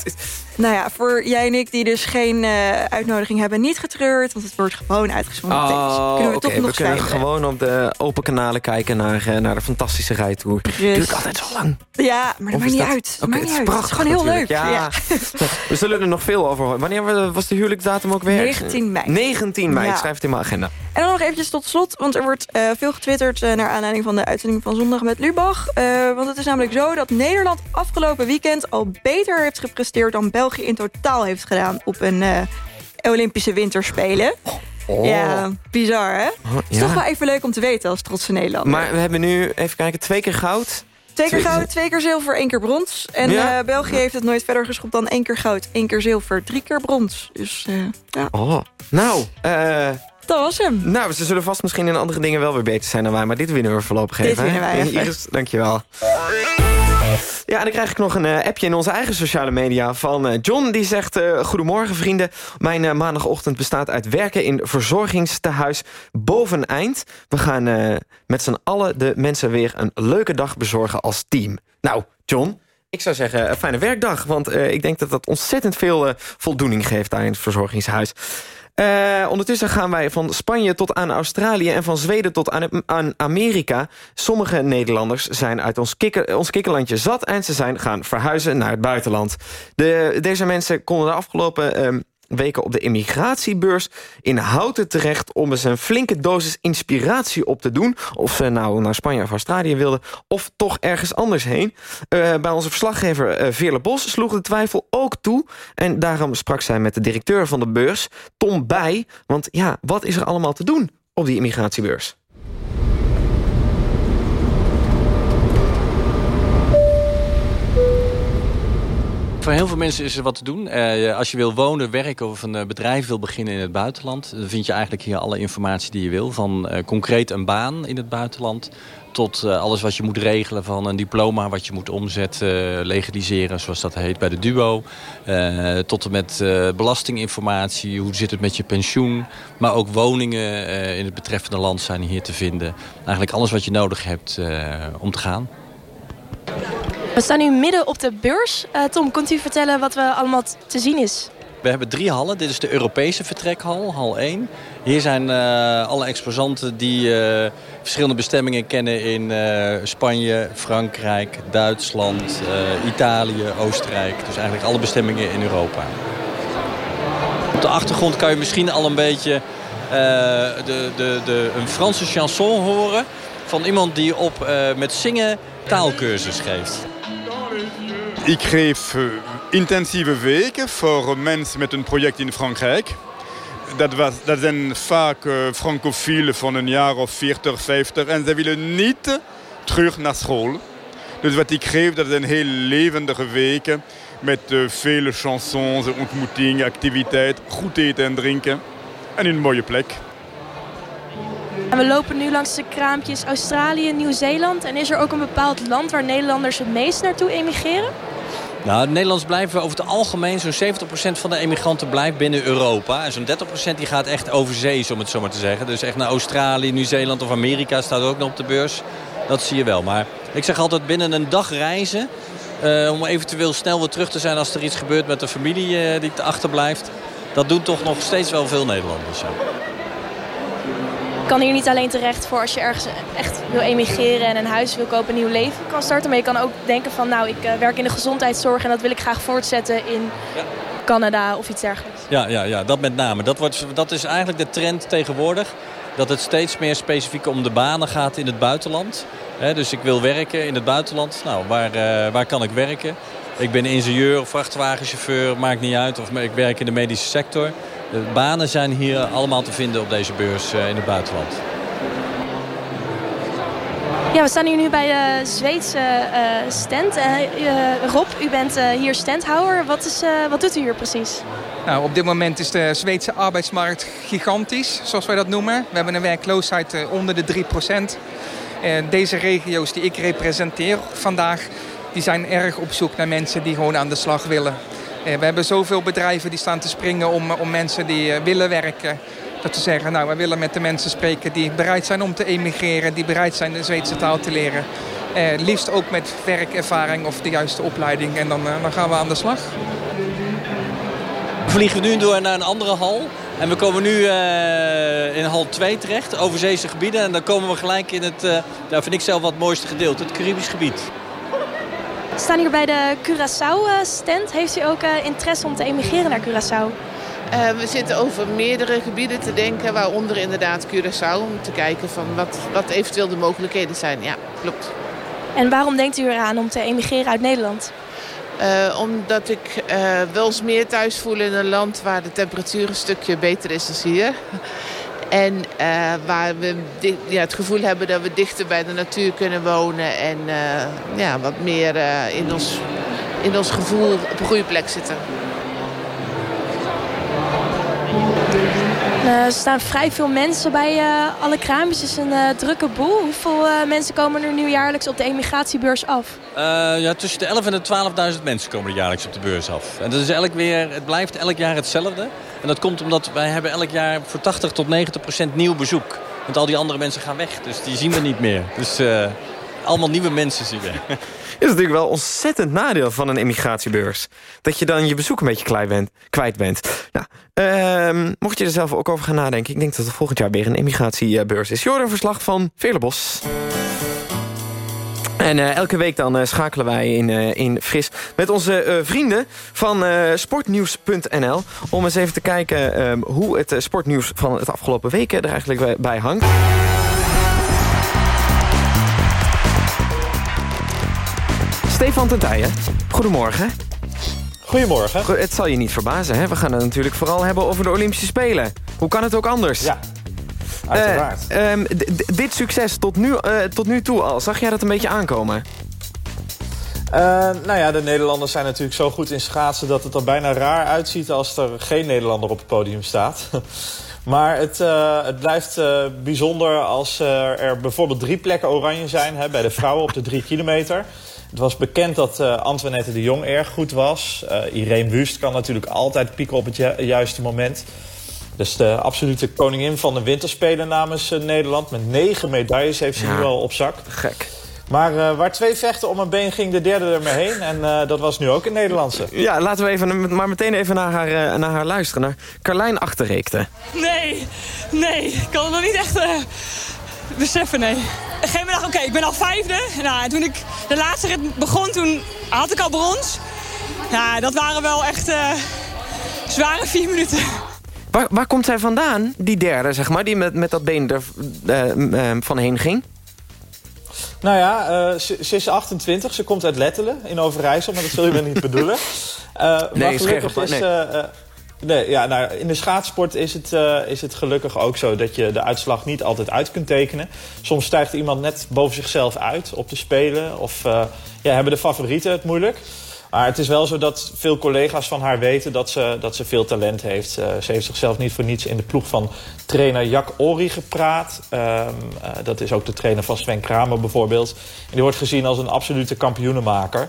nou ja, voor jij en ik die dus geen uh, uitnodiging hebben, niet getreurd. Want het wordt gewoon uitgezonden. Oh, kunnen we okay. toch nog we kunnen gewoon op de open kanalen kijken naar, uh, naar de fantastische rijtour. Het duurt altijd zo lang. Ja, maar dat maakt niet dat... uit. Dat okay, maakt niet het is uit. prachtig Het is gewoon heel natuurlijk. leuk. Ja. Ja. [LAUGHS] we zullen er nog veel over horen. Wanneer was de huwelijksdatum ook weer? 19 mei. 19 mei, Ja. ik schrijf het in mijn agenda. En dan nog eventjes tot slot, want er wordt uh, veel getwitterd... Naar aanleiding van de uitzending van Zondag met Lubach. Want het is namelijk zo dat Nederland afgelopen weekend... al beter heeft gepresteerd dan België in totaal heeft gedaan... op een uh, Olympische Winterspelen. Oh. Ja, bizar hè? Oh, is toch wel even leuk om te weten als trotse Nederlander. Maar we hebben nu, even kijken, twee keer goud. Twee keer goud, twee keer zilver, één keer brons. En Ja. uh, België heeft het nooit verder geschopt dan één keer goud, één keer zilver, drie keer brons. Dus uh, ja, Oh, nou, eh... dat was hem. Nou, ze zullen vast misschien in andere dingen wel weer beter zijn dan wij. Maar dit winnen we voorlopig Dit even. hè? winnen wij even. Iris, dankjewel. Ja, en dan krijg ik nog een eh, appje in onze eigen sociale media van eh, John. Die zegt, eh, goedemorgen vrienden. Mijn maandagochtend bestaat uit werken in verzorgingstehuis Boveneind. We gaan met z'n allen de mensen weer een leuke dag bezorgen als team. Nou, John... Ik zou zeggen, een fijne werkdag. Want ik denk dat dat ontzettend veel voldoening geeft daar in het verzorgingshuis. Uh, ondertussen gaan wij van Spanje tot aan Australië... en van Zweden tot aan, aan Amerika. Sommige Nederlanders zijn uit ons, kikker, ons kikkerlandje zat... en ze zijn gaan verhuizen naar het buitenland. De, deze mensen konden de afgelopen... Uh, weken op de immigratiebeurs in Houten terecht... om eens een flinke dosis inspiratie op te doen. Of ze nou naar Spanje of Australië wilden... of toch ergens anders heen. Uh, bij onze verslaggever uh, Veerle Bos sloeg de twijfel ook toe. En daarom sprak zij met de directeur van de beurs, Tom Bij. Want ja, wat is er allemaal te doen op die immigratiebeurs? Voor heel veel mensen is er wat te doen. Uh, als je wil wonen, werken of een bedrijf wil beginnen in het buitenland... dan vind je eigenlijk hier alle informatie die je wil. Van uh, concreet een baan in het buitenland... tot alles wat je moet regelen van een diploma... wat je moet omzetten, legaliseren, zoals dat heet bij de DUO. tot en met belastinginformatie, hoe zit het met je pensioen. Maar ook woningen in het betreffende land zijn hier te vinden. Eigenlijk alles wat je nodig hebt om te gaan. We staan nu midden op de beurs. Uh, Tom, kunt u vertellen wat we allemaal te zien is? We hebben drie hallen. Dit is de Europese vertrekhal, hal 1. Hier zijn uh, alle exposanten die uh, verschillende bestemmingen kennen in Spanje, Frankrijk, Duitsland, Italië, Oostenrijk. Dus eigenlijk alle bestemmingen in Europa. Op de achtergrond kan je misschien al een beetje de, de, de, een Franse chanson horen... van iemand die op met zingen taalkursus geeft. Ik geef uh, intensieve weken voor mensen met een project in Frankrijk. Dat, was, dat zijn vaak uh, francofielen van een jaar of 40, 50 en ze willen niet terug naar school. Dus wat ik geef, dat zijn heel levendige weken met vele chansons, ontmoetingen, activiteiten, goed eten en drinken en een mooie plek. En we lopen nu langs de kraampjes Australië, Nieuw-Zeeland. En is er ook een bepaald land waar Nederlanders het meest naartoe emigreren? Nou, de Nederlanders blijven over het algemeen... zo'n 70% van de emigranten blijft binnen Europa. En zo'n 30% die gaat echt over zee, om het zo maar te zeggen. Dus echt naar Australië, Nieuw-Zeeland of Amerika staat ook nog op de beurs. Dat zie je wel. Maar ik zeg altijd binnen een dag reizen... eh, om eventueel snel weer terug te zijn als er iets gebeurt met de familie eh, die achterblijft. Dat doen toch nog steeds wel veel Nederlanders. Kan hier niet alleen terecht voor als je ergens echt wil emigreren... en een huis wil kopen, een nieuw leven kan starten. Maar je kan ook denken van, nou, ik eh, werk in de gezondheidszorg... en dat wil ik graag voortzetten in Canada of iets dergelijks. Ja, ja, ja, dat met name. Dat, wordt, dat is eigenlijk de trend tegenwoordig. Dat het steeds meer specifiek om de banen gaat in het buitenland. Dus ik wil werken in het buitenland. Nou, waar, eh, waar kan ik werken? Ik ben ingenieur vrachtwagenchauffeur, maakt niet uit. Of ik werk in de medische sector. De banen zijn hier allemaal te vinden op deze beurs eh, in het buitenland. Ja, we staan hier nu bij de Zweedse eh, stand. Eh, Rob, u bent eh, hier standhouder. Wat, is, eh, wat doet u hier precies? Nou, op dit moment is de Zweedse arbeidsmarkt gigantisch, zoals wij dat noemen. We hebben een werkloosheid onder de 3 En deze regio's die ik representeer vandaag, die zijn erg op zoek naar mensen die gewoon aan de slag willen. Eh, We hebben zoveel bedrijven die staan te springen om, om mensen die eh, willen werken. Dat te zeggen, nou, wij willen met de mensen spreken die bereid zijn om te emigreren, die bereid zijn de Zweedse taal te leren. Eh, liefst ook met werkervaring of de juiste opleiding. En dan, eh, dan gaan we aan de slag. We vliegen nu door naar een andere hal. En we komen nu eh, in hal 2 terecht, overzeese gebieden. En dan komen we gelijk in het, eh dat vind ik zelf wat mooiste gedeelte, het Caribisch gebied. We staan hier bij de Curaçao-stand. Heeft u ook eh, interesse om te emigreren naar Curaçao? Eh, we zitten over meerdere gebieden te denken, waaronder inderdaad Curaçao. Om te kijken van wat, wat eventueel de mogelijkheden zijn. Ja, klopt. En waarom denkt u eraan om te emigreren uit Nederland? Eh, omdat ik eh, wel eens meer thuis voel in een land waar de temperatuur een stukje beter is dan hier. En eh, waar we ja, het gevoel hebben dat we dichter bij de natuur kunnen wonen. En eh, ja, wat meer eh, in, ons, in ons gevoel op een goede plek zitten. Er staan vrij veel mensen bij eh, alle kraampjes. Het is een eh, drukke boel. Hoeveel eh, mensen komen er nu jaarlijks op de emigratiebeurs af? Eh, ja, tussen de 11.000 en de 12.000 mensen komen er jaarlijks op de beurs af. En dat is elk weer, het blijft elk jaar hetzelfde. En dat komt omdat wij hebben elk jaar voor 80 tot 90 procent nieuw bezoek. Want al die andere mensen gaan weg, dus die zien we niet meer. Dus eh, allemaal nieuwe mensen zien we. [LAUGHS] is natuurlijk wel ontzettend nadeel van een emigratiebeurs. Dat je dan je bezoek een beetje kwijt bent. Kwijt bent. Nou, mocht je er zelf ook over gaan nadenken... ik denk dat er volgend jaar weer een emigratiebeurs is. Jordan verslag van Veerlebos. En eh, elke week dan eh, schakelen wij in, eh, in Fris met onze vrienden van sportnieuws.nl... om eens even te kijken ehm, hoe het sportnieuws van het afgelopen weken er eigenlijk bij- bij hangt. Stefan Tentijen, goedemorgen. Goedemorgen. Go- Het zal je niet verbazen, hè? We gaan het natuurlijk vooral hebben over de Olympische Spelen. Hoe kan het ook anders? Ja, uiteraard. Eh, ehm, dit succes tot nu, eh, tot nu toe al, zag jij dat een beetje aankomen? Eh, nou ja, de Nederlanders zijn natuurlijk zo goed in schaatsen... dat het er bijna raar uitziet als er geen Nederlander op het podium staat. [LAUGHS] maar het, het blijft bijzonder als er bijvoorbeeld drie plekken oranje zijn... Hè, bij de vrouwen op de drie kilometer. Het was bekend dat Antoinette de Jong erg goed was. Irene Wust kan natuurlijk altijd pieken op het ju- juiste moment. Dus de absolute koningin van de winterspelen namens eh, Nederland. Met negen medailles heeft ze Ja. nu al op zak. Gek. Maar eh, waar twee vechten om een been ging de derde er mee heen. En eh, dat was nu ook een Nederlandse. Ja, laten we even, maar meteen even naar haar, eh, naar haar luisteren. Naar Carlijn Achterreekte. Nee, nee, ik kan het nog niet echt eh, beseffen, nee. Op een gegeven moment dacht ik, oké, ik ben al vijfde. Nou, en toen ik de laatste rit begon, toen had ik al brons. Ja, dat waren wel echt eh, zware vier minuten. Waar, waar komt zij vandaan, die derde, zeg maar, die met, met dat been er eh, eh, van heen ging? Nou ja, eh, ze, ze is 28. Ze komt uit Lettelen in Overijssel. Maar dat zul je wel niet bedoelen. [LAUGHS] Eh, maar Nee, gelukkig is... nee. nee, ja, nou, in de schaatsport is het, is het gelukkig ook zo... dat je de uitslag niet altijd uit kunt tekenen. Soms stijgt iemand net boven zichzelf uit op de Spelen. Of ja, hebben de favorieten het moeilijk. Maar het is wel zo dat veel collega's van haar weten dat ze, dat ze veel talent heeft. Eh, ze heeft zichzelf niet voor niets in de ploeg van trainer Jack Ori gepraat. Ehm, eh, dat is ook de trainer van Sven Kramer bijvoorbeeld. En die wordt gezien als een absolute kampioenenmaker.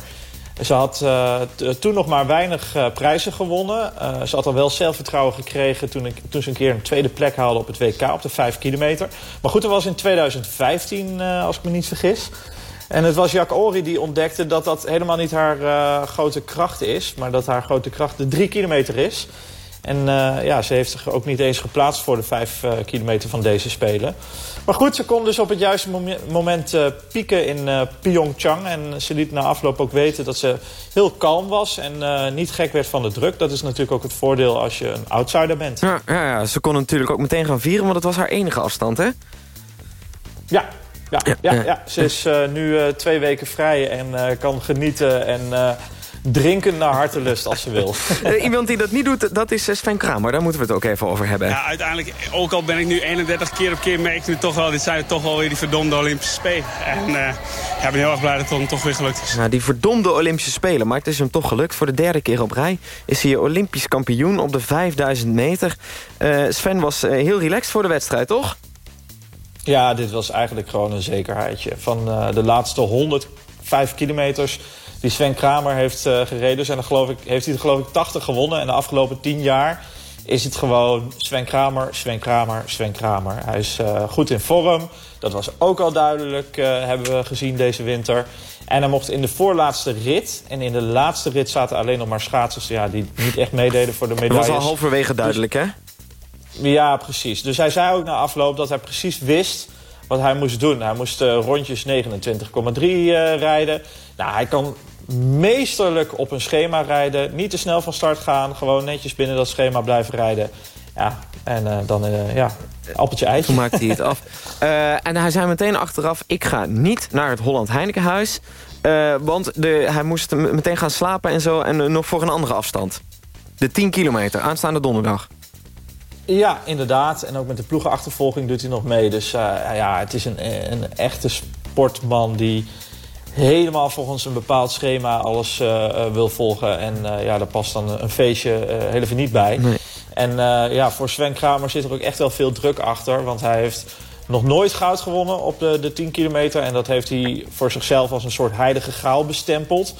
Ze had uh, toen nog maar weinig prijzen gewonnen. Ze had al wel zelfvertrouwen gekregen toen, ik, toen, ze een keer een tweede plek haalde op het WK op de 5 kilometer. Maar goed, dat was in 2015, als ik me niet vergis. En het was Ori die ontdekte dat dat helemaal niet haar grote kracht is. Maar dat haar grote kracht de 3 kilometer is. En uh, ja, ze heeft zich ook niet eens geplaatst voor de 5 uh, kilometer van deze Spelen. Maar goed, ze kon dus op het juiste moment uh, pieken in Pyeongchang. En ze liet na afloop ook weten dat ze heel kalm was en niet gek werd van de druk. Dat is natuurlijk ook het voordeel als je een outsider bent. Ja, ja, ja. ze kon natuurlijk ook meteen gaan vieren, want het was haar enige afstand, hè? Ja, ja, ja, ja. Ze is nu twee weken vrij en kan genieten en drinken naar hartelust als ze wil. uh, [LAUGHS] iemand die dat niet doet, dat is Sven Kramer. Daar moeten we het ook even over hebben. Ja, uiteindelijk, ook al ben ik nu 31 keer op keer, merk ik nu toch wel... dit zijn toch wel weer die verdomde Olympische Spelen. En uh, ik ben heel erg blij dat het toch weer gelukt is. Nou, die verdomde Olympische Spelen, maar het is hem toch gelukt. Voor de derde keer op rij is hij Olympisch kampioen op de 5000 meter. Uh, Sven was heel relaxed voor de wedstrijd, toch? Ja, dit was eigenlijk gewoon een zekerheidje. Van de laatste 105 kilometers die Sven Kramer heeft uh, gereden. Dus en dan geloof ik, heeft hij er geloof ik 80 gewonnen. En de afgelopen 10 jaar is het gewoon Sven Kramer, Sven Kramer, Sven Kramer. Hij is uh, goed in vorm. Dat was ook al duidelijk, uh, hebben we gezien deze winter. En hij mocht in de voorlaatste rit. En in de laatste rit zaten alleen nog maar schaatsers ja, die niet echt meededen voor de medailles. Dat was al halverwege duidelijk, dus, hè? Ja, precies. Dus hij zei ook na afloop dat hij precies wist wat hij moest doen. Hij moest uh, rondjes 29,3 uh, rijden. Nou, hij kan meesterlijk op een schema rijden. Niet te snel van start gaan. Gewoon netjes binnen dat schema blijven rijden. Ja, en uh, dan, ja, appeltje eitje. Toen maakte hij het af. [LAUGHS] En hij zei meteen achteraf... ik ga niet naar het Holland Heinekenhuis. want de, hij moest meteen gaan slapen en zo. En nog voor een andere afstand. De 10 kilometer, aanstaande donderdag. Ja, inderdaad. En ook met de ploegenachtervolging doet hij nog mee. Dus ja, het is een, een echte sportman die helemaal volgens een bepaald schema alles uh, wil volgen. En uh, ja, daar past dan een feestje heel even niet bij. Nee. En ja, voor Sven Kramer zit er ook echt wel veel druk achter. Want hij heeft nog nooit goud gewonnen op de, de 10 kilometer. En dat heeft hij voor zichzelf als een soort heilige graal bestempeld.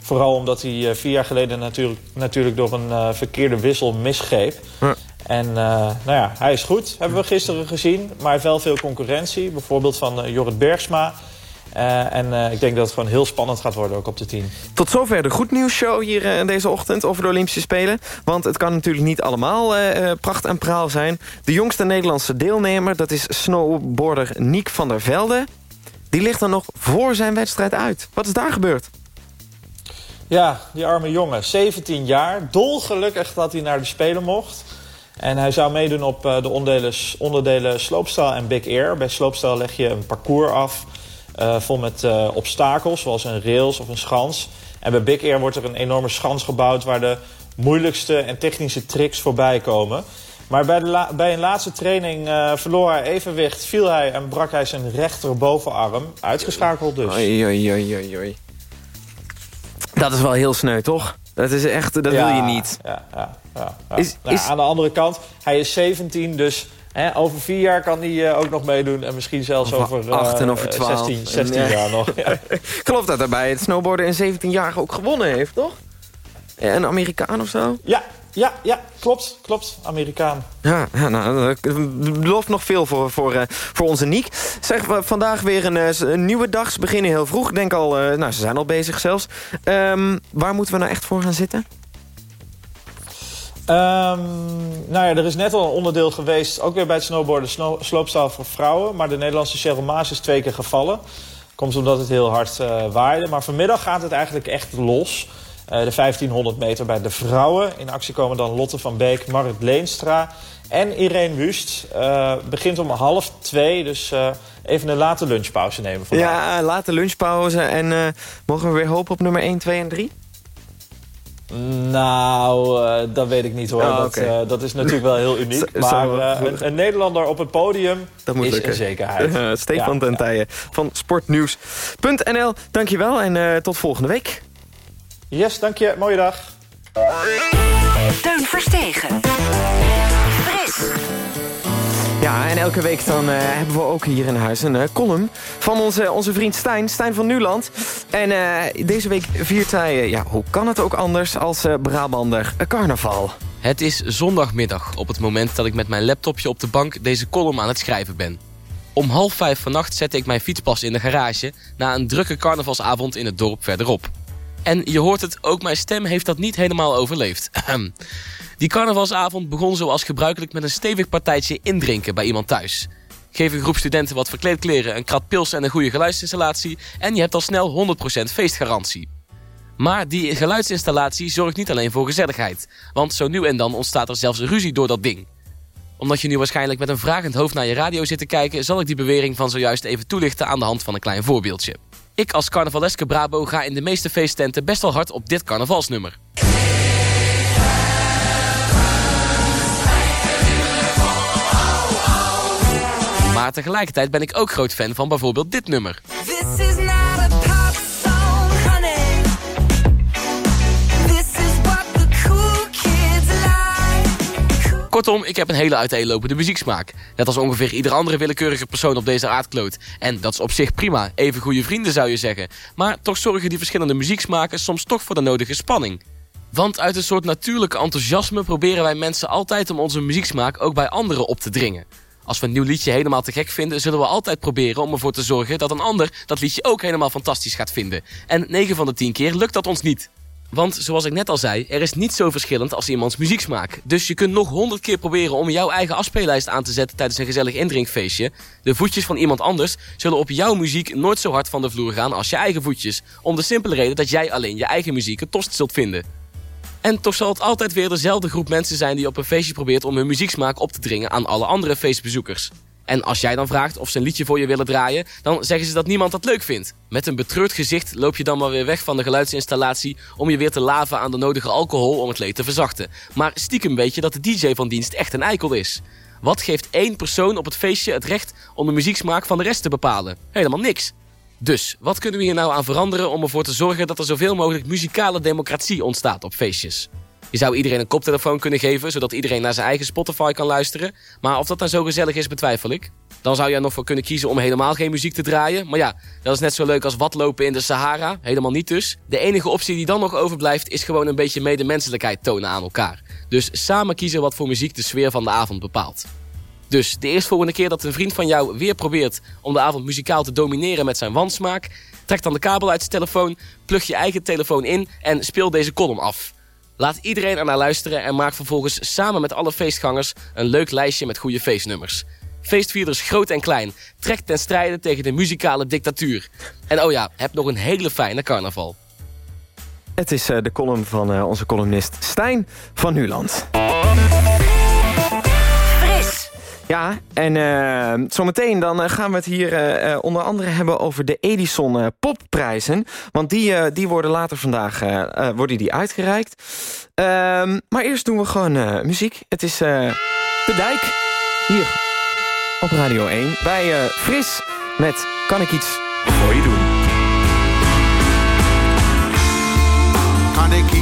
Vooral omdat hij vier jaar geleden natuurlijk, natuurlijk door een verkeerde wissel misgreep. Ja. En nou ja, hij is goed, hebben we gisteren gezien. Maar hij heeft wel veel concurrentie. Bijvoorbeeld van Jorrit Bergsma... Uh, en uh, ik denk dat het gewoon heel spannend gaat worden ook op de 10. Tot zover de Goed Nieuws Show hier uh, deze ochtend over de Olympische Spelen. Want het kan natuurlijk niet allemaal pracht en praal zijn. De jongste Nederlandse deelnemer, dat is snowboarder Niek van der Velde. Die ligt er nog voor zijn wedstrijd uit. Wat is daar gebeurd? Ja, die arme jongen. 17 jaar. Dolgelukkig dat hij naar de Spelen mocht. En hij zou meedoen op de onderdelen, onderdelen sloopstijl en big air. Bij sloopstijl leg je een parcours af... Uh, vol met uh, obstakels, zoals een rails of een schans. En bij Big Air wordt er een enorme schans gebouwd... waar de moeilijkste en technische tricks voorbij komen. Maar bij, de bij een laatste training uh, verloor hij evenwicht, viel hij... en brak hij zijn rechterbovenarm. Uitgeschakeld dus. Oei, oei, oei, oei. Dat is wel heel sneu, toch? Dat is echt, dat ja, wil je niet. Ja, ja, ja, ja. Is, nou, is... Aan de andere kant, hij is 17, dus He, over vier jaar kan hij uh, ook nog meedoen. En misschien zelfs over, over, 8 en over 12. 16, 16 en, jaar nog. [LAUGHS] Ja. geloof dat hij bij het snowboarden in 17 jaar ook gewonnen heeft, toch? Een Amerikaan of zo? Ja, ja, ja, klopt, klopt. Amerikaan. Ja, ja nou, dat belooft nog veel voor, voor, uh, voor onze Niek. Zeg, vandaag weer een, een, nieuwe dag. Ze beginnen heel vroeg. Ik denk al, uh, nou, ze zijn al bezig zelfs. Um, waar moeten we nou echt voor gaan zitten? Um, nou ja, er is net al een onderdeel geweest, ook weer bij het snowboarden, snow, sloopstijl voor vrouwen. Maar de Nederlandse Cheryl Maas is twee keer gevallen. Komt omdat het heel hard uh, waaide. Maar vanmiddag gaat het eigenlijk echt los. Uh, de 1500 meter bij de vrouwen. In actie komen dan Lotte van Beek, Marit Leenstra en Irene Wust. Uh, begint om half twee, dus even een late lunchpauze nemen vandaag. Ja, late lunchpauze. En mogen we weer hopen op nummer 1, 2 en 3? Nou, uh, dat weet ik niet hoor. Oh, okay. dat, uh, dat, is natuurlijk wel heel uniek. [LAUGHS] maar uh, een, een, Nederlander op het podium dat moet is lukken. een zekerheid. [LAUGHS] Stefan ja, ten Tijen van Sportnieuws.nl. Dankjewel en tot volgende week. Yes, dank je. Mooie dag. Teun Verstegen. Fris. En elke week dan eh, hebben we ook hier in huis een eh, column van onze, onze vriend Stijn, Stijn van Nuland. En eh, deze week viert hij, ja, hoe kan het ook anders, als Brabander carnaval. Het is zondagmiddag, op het moment dat ik met mijn laptopje op de bank deze column aan het schrijven ben. Om half vijf vannacht zette ik mijn fietspas in de garage... na een drukke carnavalsavond in het dorp verderop. En je hoort het, ook mijn stem heeft dat niet helemaal overleefd. [CLEARS THROAT] Die carnavalsavond begon zoals gebruikelijk met een stevig partijtje indrinken bij iemand thuis. Geef een groep studenten wat verkleedkleren, een krat pils en een goede geluidsinstallatie... en je hebt al snel 100% feestgarantie. Maar die geluidsinstallatie zorgt niet alleen voor gezelligheid. Want zo nu en dan ontstaat er zelfs ruzie door dat ding. Omdat je nu waarschijnlijk met een vragend hoofd naar je radio zit te kijken... zal ik die bewering van zojuist even toelichten aan de hand van een klein voorbeeldje. Ik als carnavaleske Brabo ga in de meeste feesttenten best wel hard op dit carnavalsnummer. Maar tegelijkertijd ben ik ook groot fan van bijvoorbeeld dit nummer. This is not a pop song, honey. This is what the cool kids like. Kortom, ik heb een hele uiteenlopende muzieksmaak. Net als ongeveer ieder andere willekeurige persoon op deze aardkloot. En dat is op zich prima, even goede vrienden zou je zeggen. Maar toch zorgen die verschillende muzieksmaken soms toch voor de nodige spanning. Want uit een soort natuurlijke enthousiasme proberen wij mensen altijd om onze muzieksmaak ook bij anderen op te dringen. Als we een nieuw liedje helemaal te gek vinden, zullen we altijd proberen om ervoor te zorgen dat een ander dat liedje ook helemaal fantastisch gaat vinden. En 9 van de 10 keer lukt dat ons niet. Want zoals ik net al zei, er is niet zo verschillend als iemands muzieksmaak. Dus je kunt nog honderd keer proberen om jouw eigen afspeellijst aan te zetten tijdens een gezellig indrinkfeestje. De voetjes van iemand anders zullen op jouw muziek nooit zo hard van de vloer gaan als je eigen voetjes. Om de simpele reden dat jij alleen je eigen muziek het tost zult vinden. En toch zal het altijd weer dezelfde groep mensen zijn die op een feestje probeert om hun muzieksmaak op te dringen aan alle andere feestbezoekers. En als jij dan vraagt of ze een liedje voor je willen draaien, dan zeggen ze dat niemand dat leuk vindt. Met een betreurd gezicht loop je dan maar weer weg van de geluidsinstallatie om je weer te laven aan de nodige alcohol om het leed te verzachten. Maar stiekem weet je dat de DJ van dienst echt een eikel is. Wat geeft één persoon op het feestje het recht om de muzieksmaak van de rest te bepalen? Helemaal niks. Dus, wat kunnen we hier nou aan veranderen om ervoor te zorgen dat er zoveel mogelijk muzikale democratie ontstaat op feestjes? Je zou iedereen een koptelefoon kunnen geven, zodat iedereen naar zijn eigen Spotify kan luisteren. Maar of dat dan zo gezellig is, betwijfel ik. Dan zou je er nog voor kunnen kiezen om helemaal geen muziek te draaien. Maar ja, dat is net zo leuk als watlopen in de Sahara. Helemaal niet dus. De enige optie die dan nog overblijft is gewoon een beetje medemenselijkheid tonen aan elkaar. Dus samen kiezen wat voor muziek de sfeer van de avond bepaalt. Dus de eerstvolgende keer dat een vriend van jou weer probeert om de avond muzikaal te domineren met zijn wansmaak, trek dan de kabel uit zijn telefoon, plug je eigen telefoon in en speel deze column af. Laat iedereen ernaar luisteren en maak vervolgens samen met alle feestgangers een leuk lijstje met goede feestnummers. Feestvierders groot en klein, trek ten strijde tegen de muzikale dictatuur. En oh ja, heb nog een hele fijne carnaval. Het is eh, de column van eh, onze columnist Stijn van Nuland. Ja, en eh, zometeen dan eh, gaan we het hier eh, onder andere hebben over de Edison Popprijzen. Want die, die worden later vandaag worden die uitgereikt. Ehm, maar eerst doen we gewoon muziek. Het is De Dijk, hier op Radio 1. Bij Fris met Kan ik iets voor je doen? Kan ik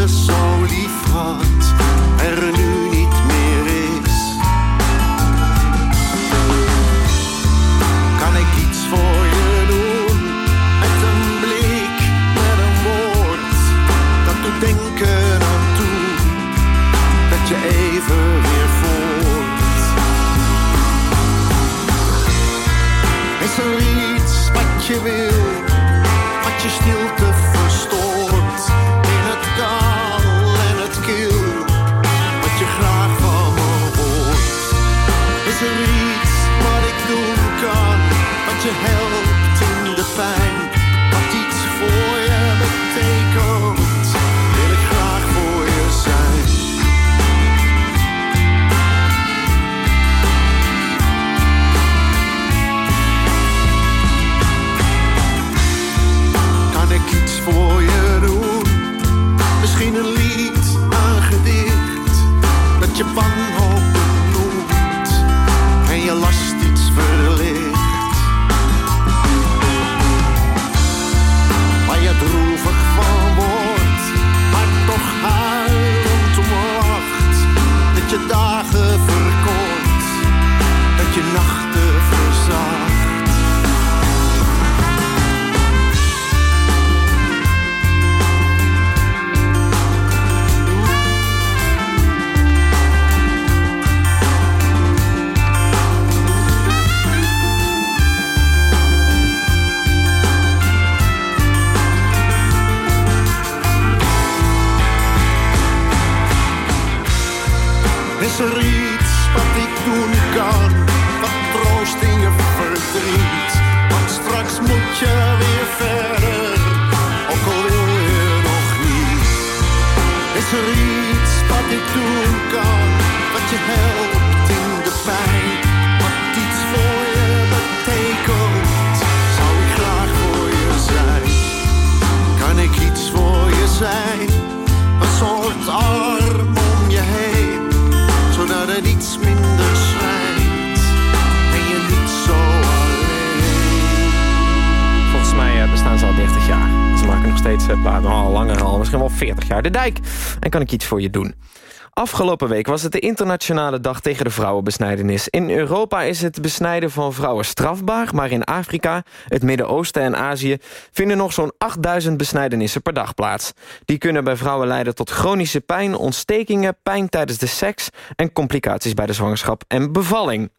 wie je 40 jaar. De Dijk. En kan ik iets voor je doen? Afgelopen week was het de internationale dag tegen de vrouwenbesnijdenis. In Europa is het besnijden van vrouwen strafbaar... maar in Afrika, het Midden-Oosten en Azië... vinden nog zo'n 8000 besnijdenissen per dag plaats. Die kunnen bij vrouwen leiden tot chronische pijn, ontstekingen... pijn tijdens de seks en complicaties bij de zwangerschap en bevalling.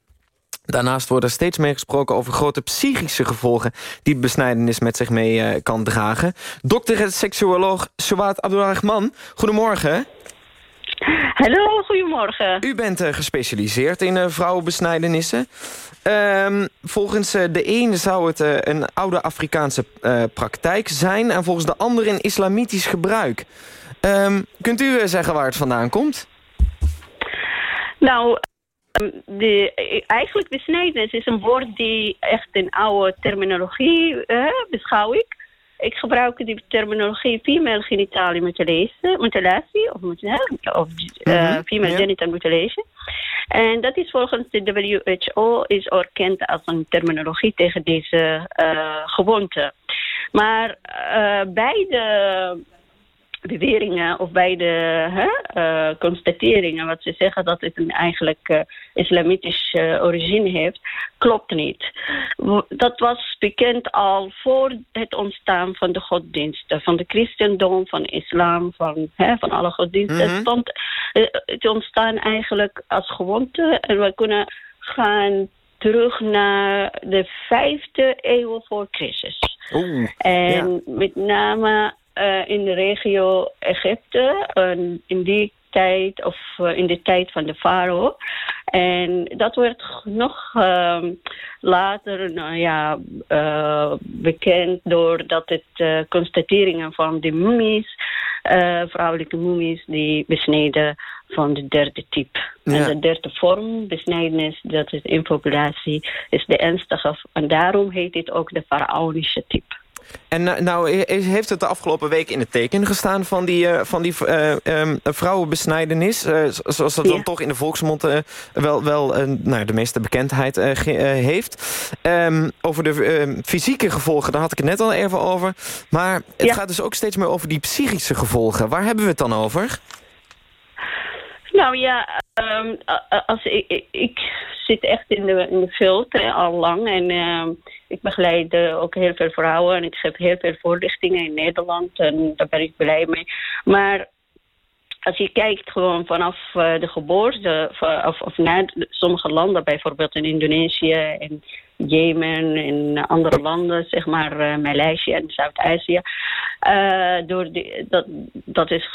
Daarnaast wordt er steeds meer gesproken over grote psychische gevolgen... die besnijdenis met zich mee eh, kan dragen. Dokter en seksuoloog Suwaat Abdulrahman, goedemorgen. Hallo, goedemorgen. U bent eh, gespecialiseerd in eh, vrouwenbesnijdenissen. Ehm, volgens de ene zou het een oude Afrikaanse praktijk zijn... en volgens de andere een islamitisch gebruik. Ehm, kunt u zeggen waar het vandaan komt? Nou, de, eigenlijk besnijdenis is een woord die echt in oude terminologie eh, beschouw ik. Ik gebruik die terminologie female genitale mutilation, mutilatie of, of eh, Mhm, female genital mutilation. En dat is volgens de WHO is erkend als een terminologie tegen deze eh gewoonte. Maar eh, beide beweringen of bij de hè, eh, constateringen, wat ze zeggen dat het een eigenlijk eh, islamitisch eh, origine heeft, klopt niet. Dat was bekend al voor het ontstaan van de godsdiensten, van de christendom, van islam, van, hè, van alle godsdiensten. Mhm. Het, stond, het ontstaan eigenlijk als gewoonte en we kunnen gaan terug naar de vijfde eeuw voor Christus. Oeh. En met name eh, in de regio Egypte, en in die tijd, of eh, in de tijd van de farao. En dat werd nog ehm, later nou ja, eh, bekend doordat het eh, constateringen van de mummies, vrouwelijke mummies, die besneden van de derde type. Ja. En de derde vorm, besnijdenis, dat is infobulatie, is de ernstige. En daarom heet dit ook de faraonische type. En eh, nou heeft het de afgelopen week in het teken gestaan van die, eh, van die eh, ehm, vrouwenbesnijdenis? zo- zoals dat dan toch in de volksmond wel, wel nou, de meeste bekendheid heeft. Ehm, over de ehm, fysieke gevolgen, daar had ik het net al even over. Maar het Ja. gaat dus ook steeds meer over die psychische gevolgen. Waar hebben we het dan over? Nou ja, a- als ik, zit echt in de, in de hè, al lang. En ehm, ik begeleid eh, ook heel veel vrouwen. En ik geef heel veel voorlichtingen in Nederland. En daar ben ik blij mee. Maar als je kijkt gewoon vanaf eh, de geboorte, van- of, of naar sommige landen, bijvoorbeeld in Indonesië en Jemen en andere landen, zeg maar eh Maleisië en Zuid-Azië, eh, door, de, dat, dat is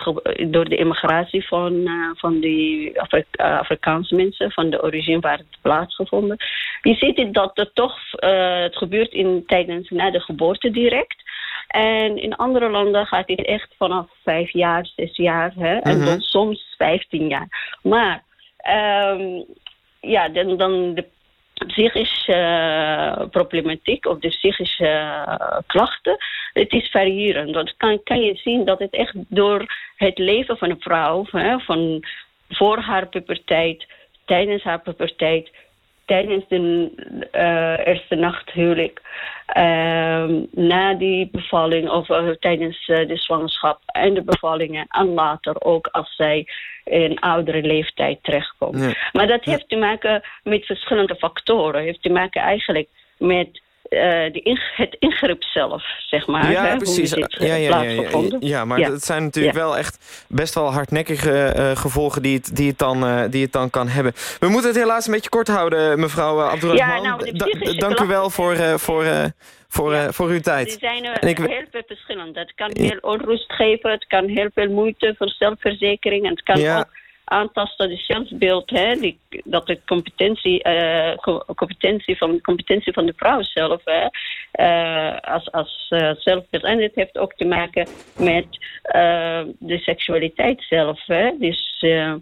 door de immigratie van, eh, van die Afri- Afrikaanse mensen, van de origine waar het plaatsgevonden. Je ziet dat het toch, het gebeurt in, tijdens na de geboorte direct. En in andere landen gaat dit echt vanaf vijf jaar, zes jaar. Hè? En Mhm. dan soms vijftien jaar. Maar ehm, ja, dan, dan de psychische eh, problematiek of de psychische eh, klachten, het is variërend. Dat kan, kan je zien dat het echt door het leven van een vrouw, hè, van voor haar puberteit, tijdens haar puberteit, tijdens de eh, eerste nacht huwelijk, ehm, na die bevalling of eh, tijdens eh, de zwangerschap en de bevallingen en later ook als zij in oudere leeftijd terechtkomt. Ja. Maar dat heeft te maken met verschillende factoren. Heeft te maken eigenlijk met eh, de ing- het ingreep zelf, zeg maar. ja, precies. dit, Ja, ja, eh, ja, ja, maar het zijn natuurlijk wel echt best wel hardnekkige eh, gevolgen die het, die, het dan, eh, die het dan kan hebben. We moeten het helaas een beetje kort houden, mevrouw Abdurrahman. Ja, nou, Da- dank u wel voor, eh, voor, eh, voor, eh, voor uw Die tijd. zijn er En ik- heel veel verschillend. Het kan heel onrust geven, het kan heel veel moeite voor zelfverzekering. En het kan Ja. ook aantasten de zelfbeeld, hè, die, dat de competentie, eh, co- competentie, van, competentie van de vrouw zelf, hè, eh, als, als eh, zelfbeeld. En het heeft ook te maken met de seksualiteit zelf. Hè. Dus eh,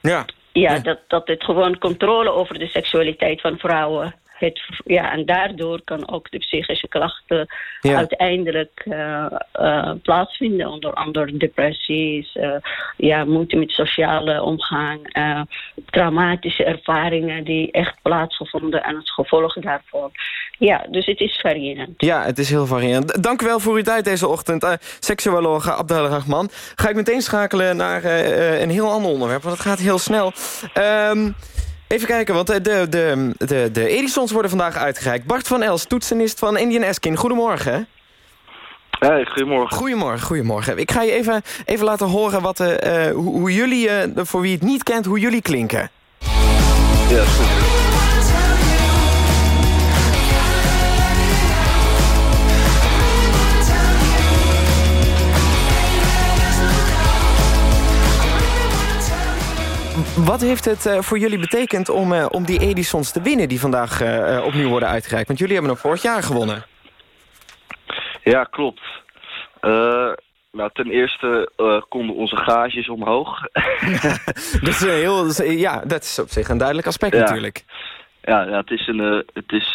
ja. ja, Dat, dat het gewoon controle over de seksualiteit van vrouwen. Het, ja, en daardoor kan ook de psychische klachten Ja. uiteindelijk eh, eh, plaatsvinden. Onder andere depressies, eh, ja, moeite met sociale omgang, traumatische ervaringen die echt plaatsgevonden en het gevolg daarvan. Ja, dus het is variërend. Ja, het is heel variërend. Dank u wel voor uw tijd deze ochtend. Uh, seksuoloog Abdel Rahman. Ga ik meteen schakelen naar een heel ander onderwerp, want het gaat heel snel. Ehm, even kijken, want eh, de, de, de, de Edisons worden vandaag uitgereikt. Bart van Els, toetsenist van Indian Eskin. Goedemorgen. Hey, goedemorgen. Goedemorgen, goedemorgen. Ik ga je even, even laten horen wat, eh, hoe, hoe jullie, voor wie het niet kent, hoe jullie klinken. Ja, is Wat heeft het eh, voor jullie betekend om, eh, om die Edisons te winnen... die vandaag eh, opnieuw worden uitgereikt? Want jullie hebben hem vorig jaar gewonnen. Ja, klopt. Nou, ten eerste konden onze gages omhoog. [LAUGHS] [LAUGHS] dat is, heel, dat is, ja, dat is op zich een duidelijk aspect Ja. natuurlijk. ja, ja, het is, een, het is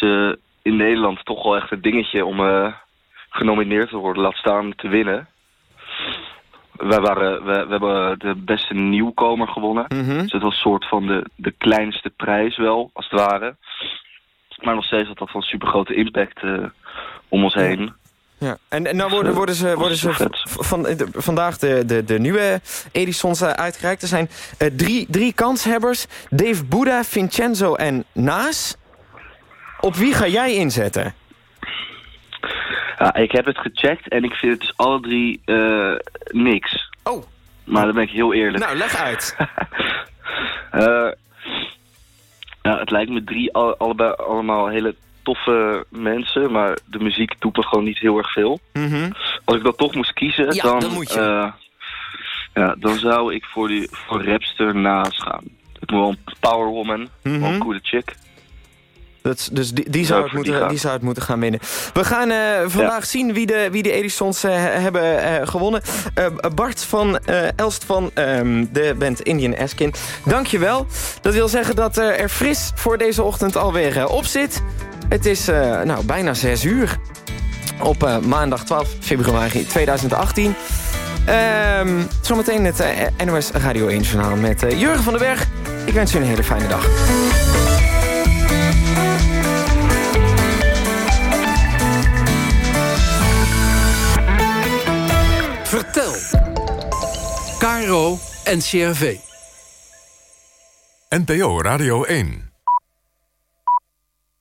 in Nederland toch wel echt een dingetje om genomineerd te worden. Laat staan te winnen. Wij waren, we, we hebben de beste nieuwkomer gewonnen. Dus het was een soort van de, de kleinste prijs wel, als het ware. Maar nog steeds had dat van super grote impact eh, om ons heen. Ja. En, en nou worden, worden ze, worden ze van, de, vandaag de, de, de nieuwe Edisons eh, uitgereikt. Er zijn eh, drie, drie kanshebbers. Dave Buda, Vincenzo en Naas. Op wie ga jij inzetten? Ja, ik heb het gecheckt en ik vind het dus alle drie eh, niks. Oh. Maar dan ben ik heel eerlijk. Nou, leg uit. [LAUGHS] Ja, het lijkt me drie alle, allebei allemaal hele toffe mensen, maar de muziek doet me gewoon niet heel erg veel. Als ik dat toch moest kiezen, Ja, dan, dan moet je. eh, ja, dan zou ik voor, die, voor rapster naast gaan. Het moet wel een wel Mhm. een coole chick. Dat, dus die, die, Zou het moeten, gaan. die zou het moeten gaan winnen. We gaan eh, vandaag zien wie de, wie de Edisons eh, hebben eh, gewonnen. Bart van Elst van ehm, de band Indian Eskin. Dankjewel. Dat wil zeggen dat er fris voor deze ochtend alweer op zit. Het is nou, bijna 6 uur. Op maandag 12 februari 2018. Ehm, zometeen het NOS Radio 1 journaal met Jurgen van den Berg. Ik wens u een hele fijne dag. Vertel. KRO NCRV. NPO Radio 1.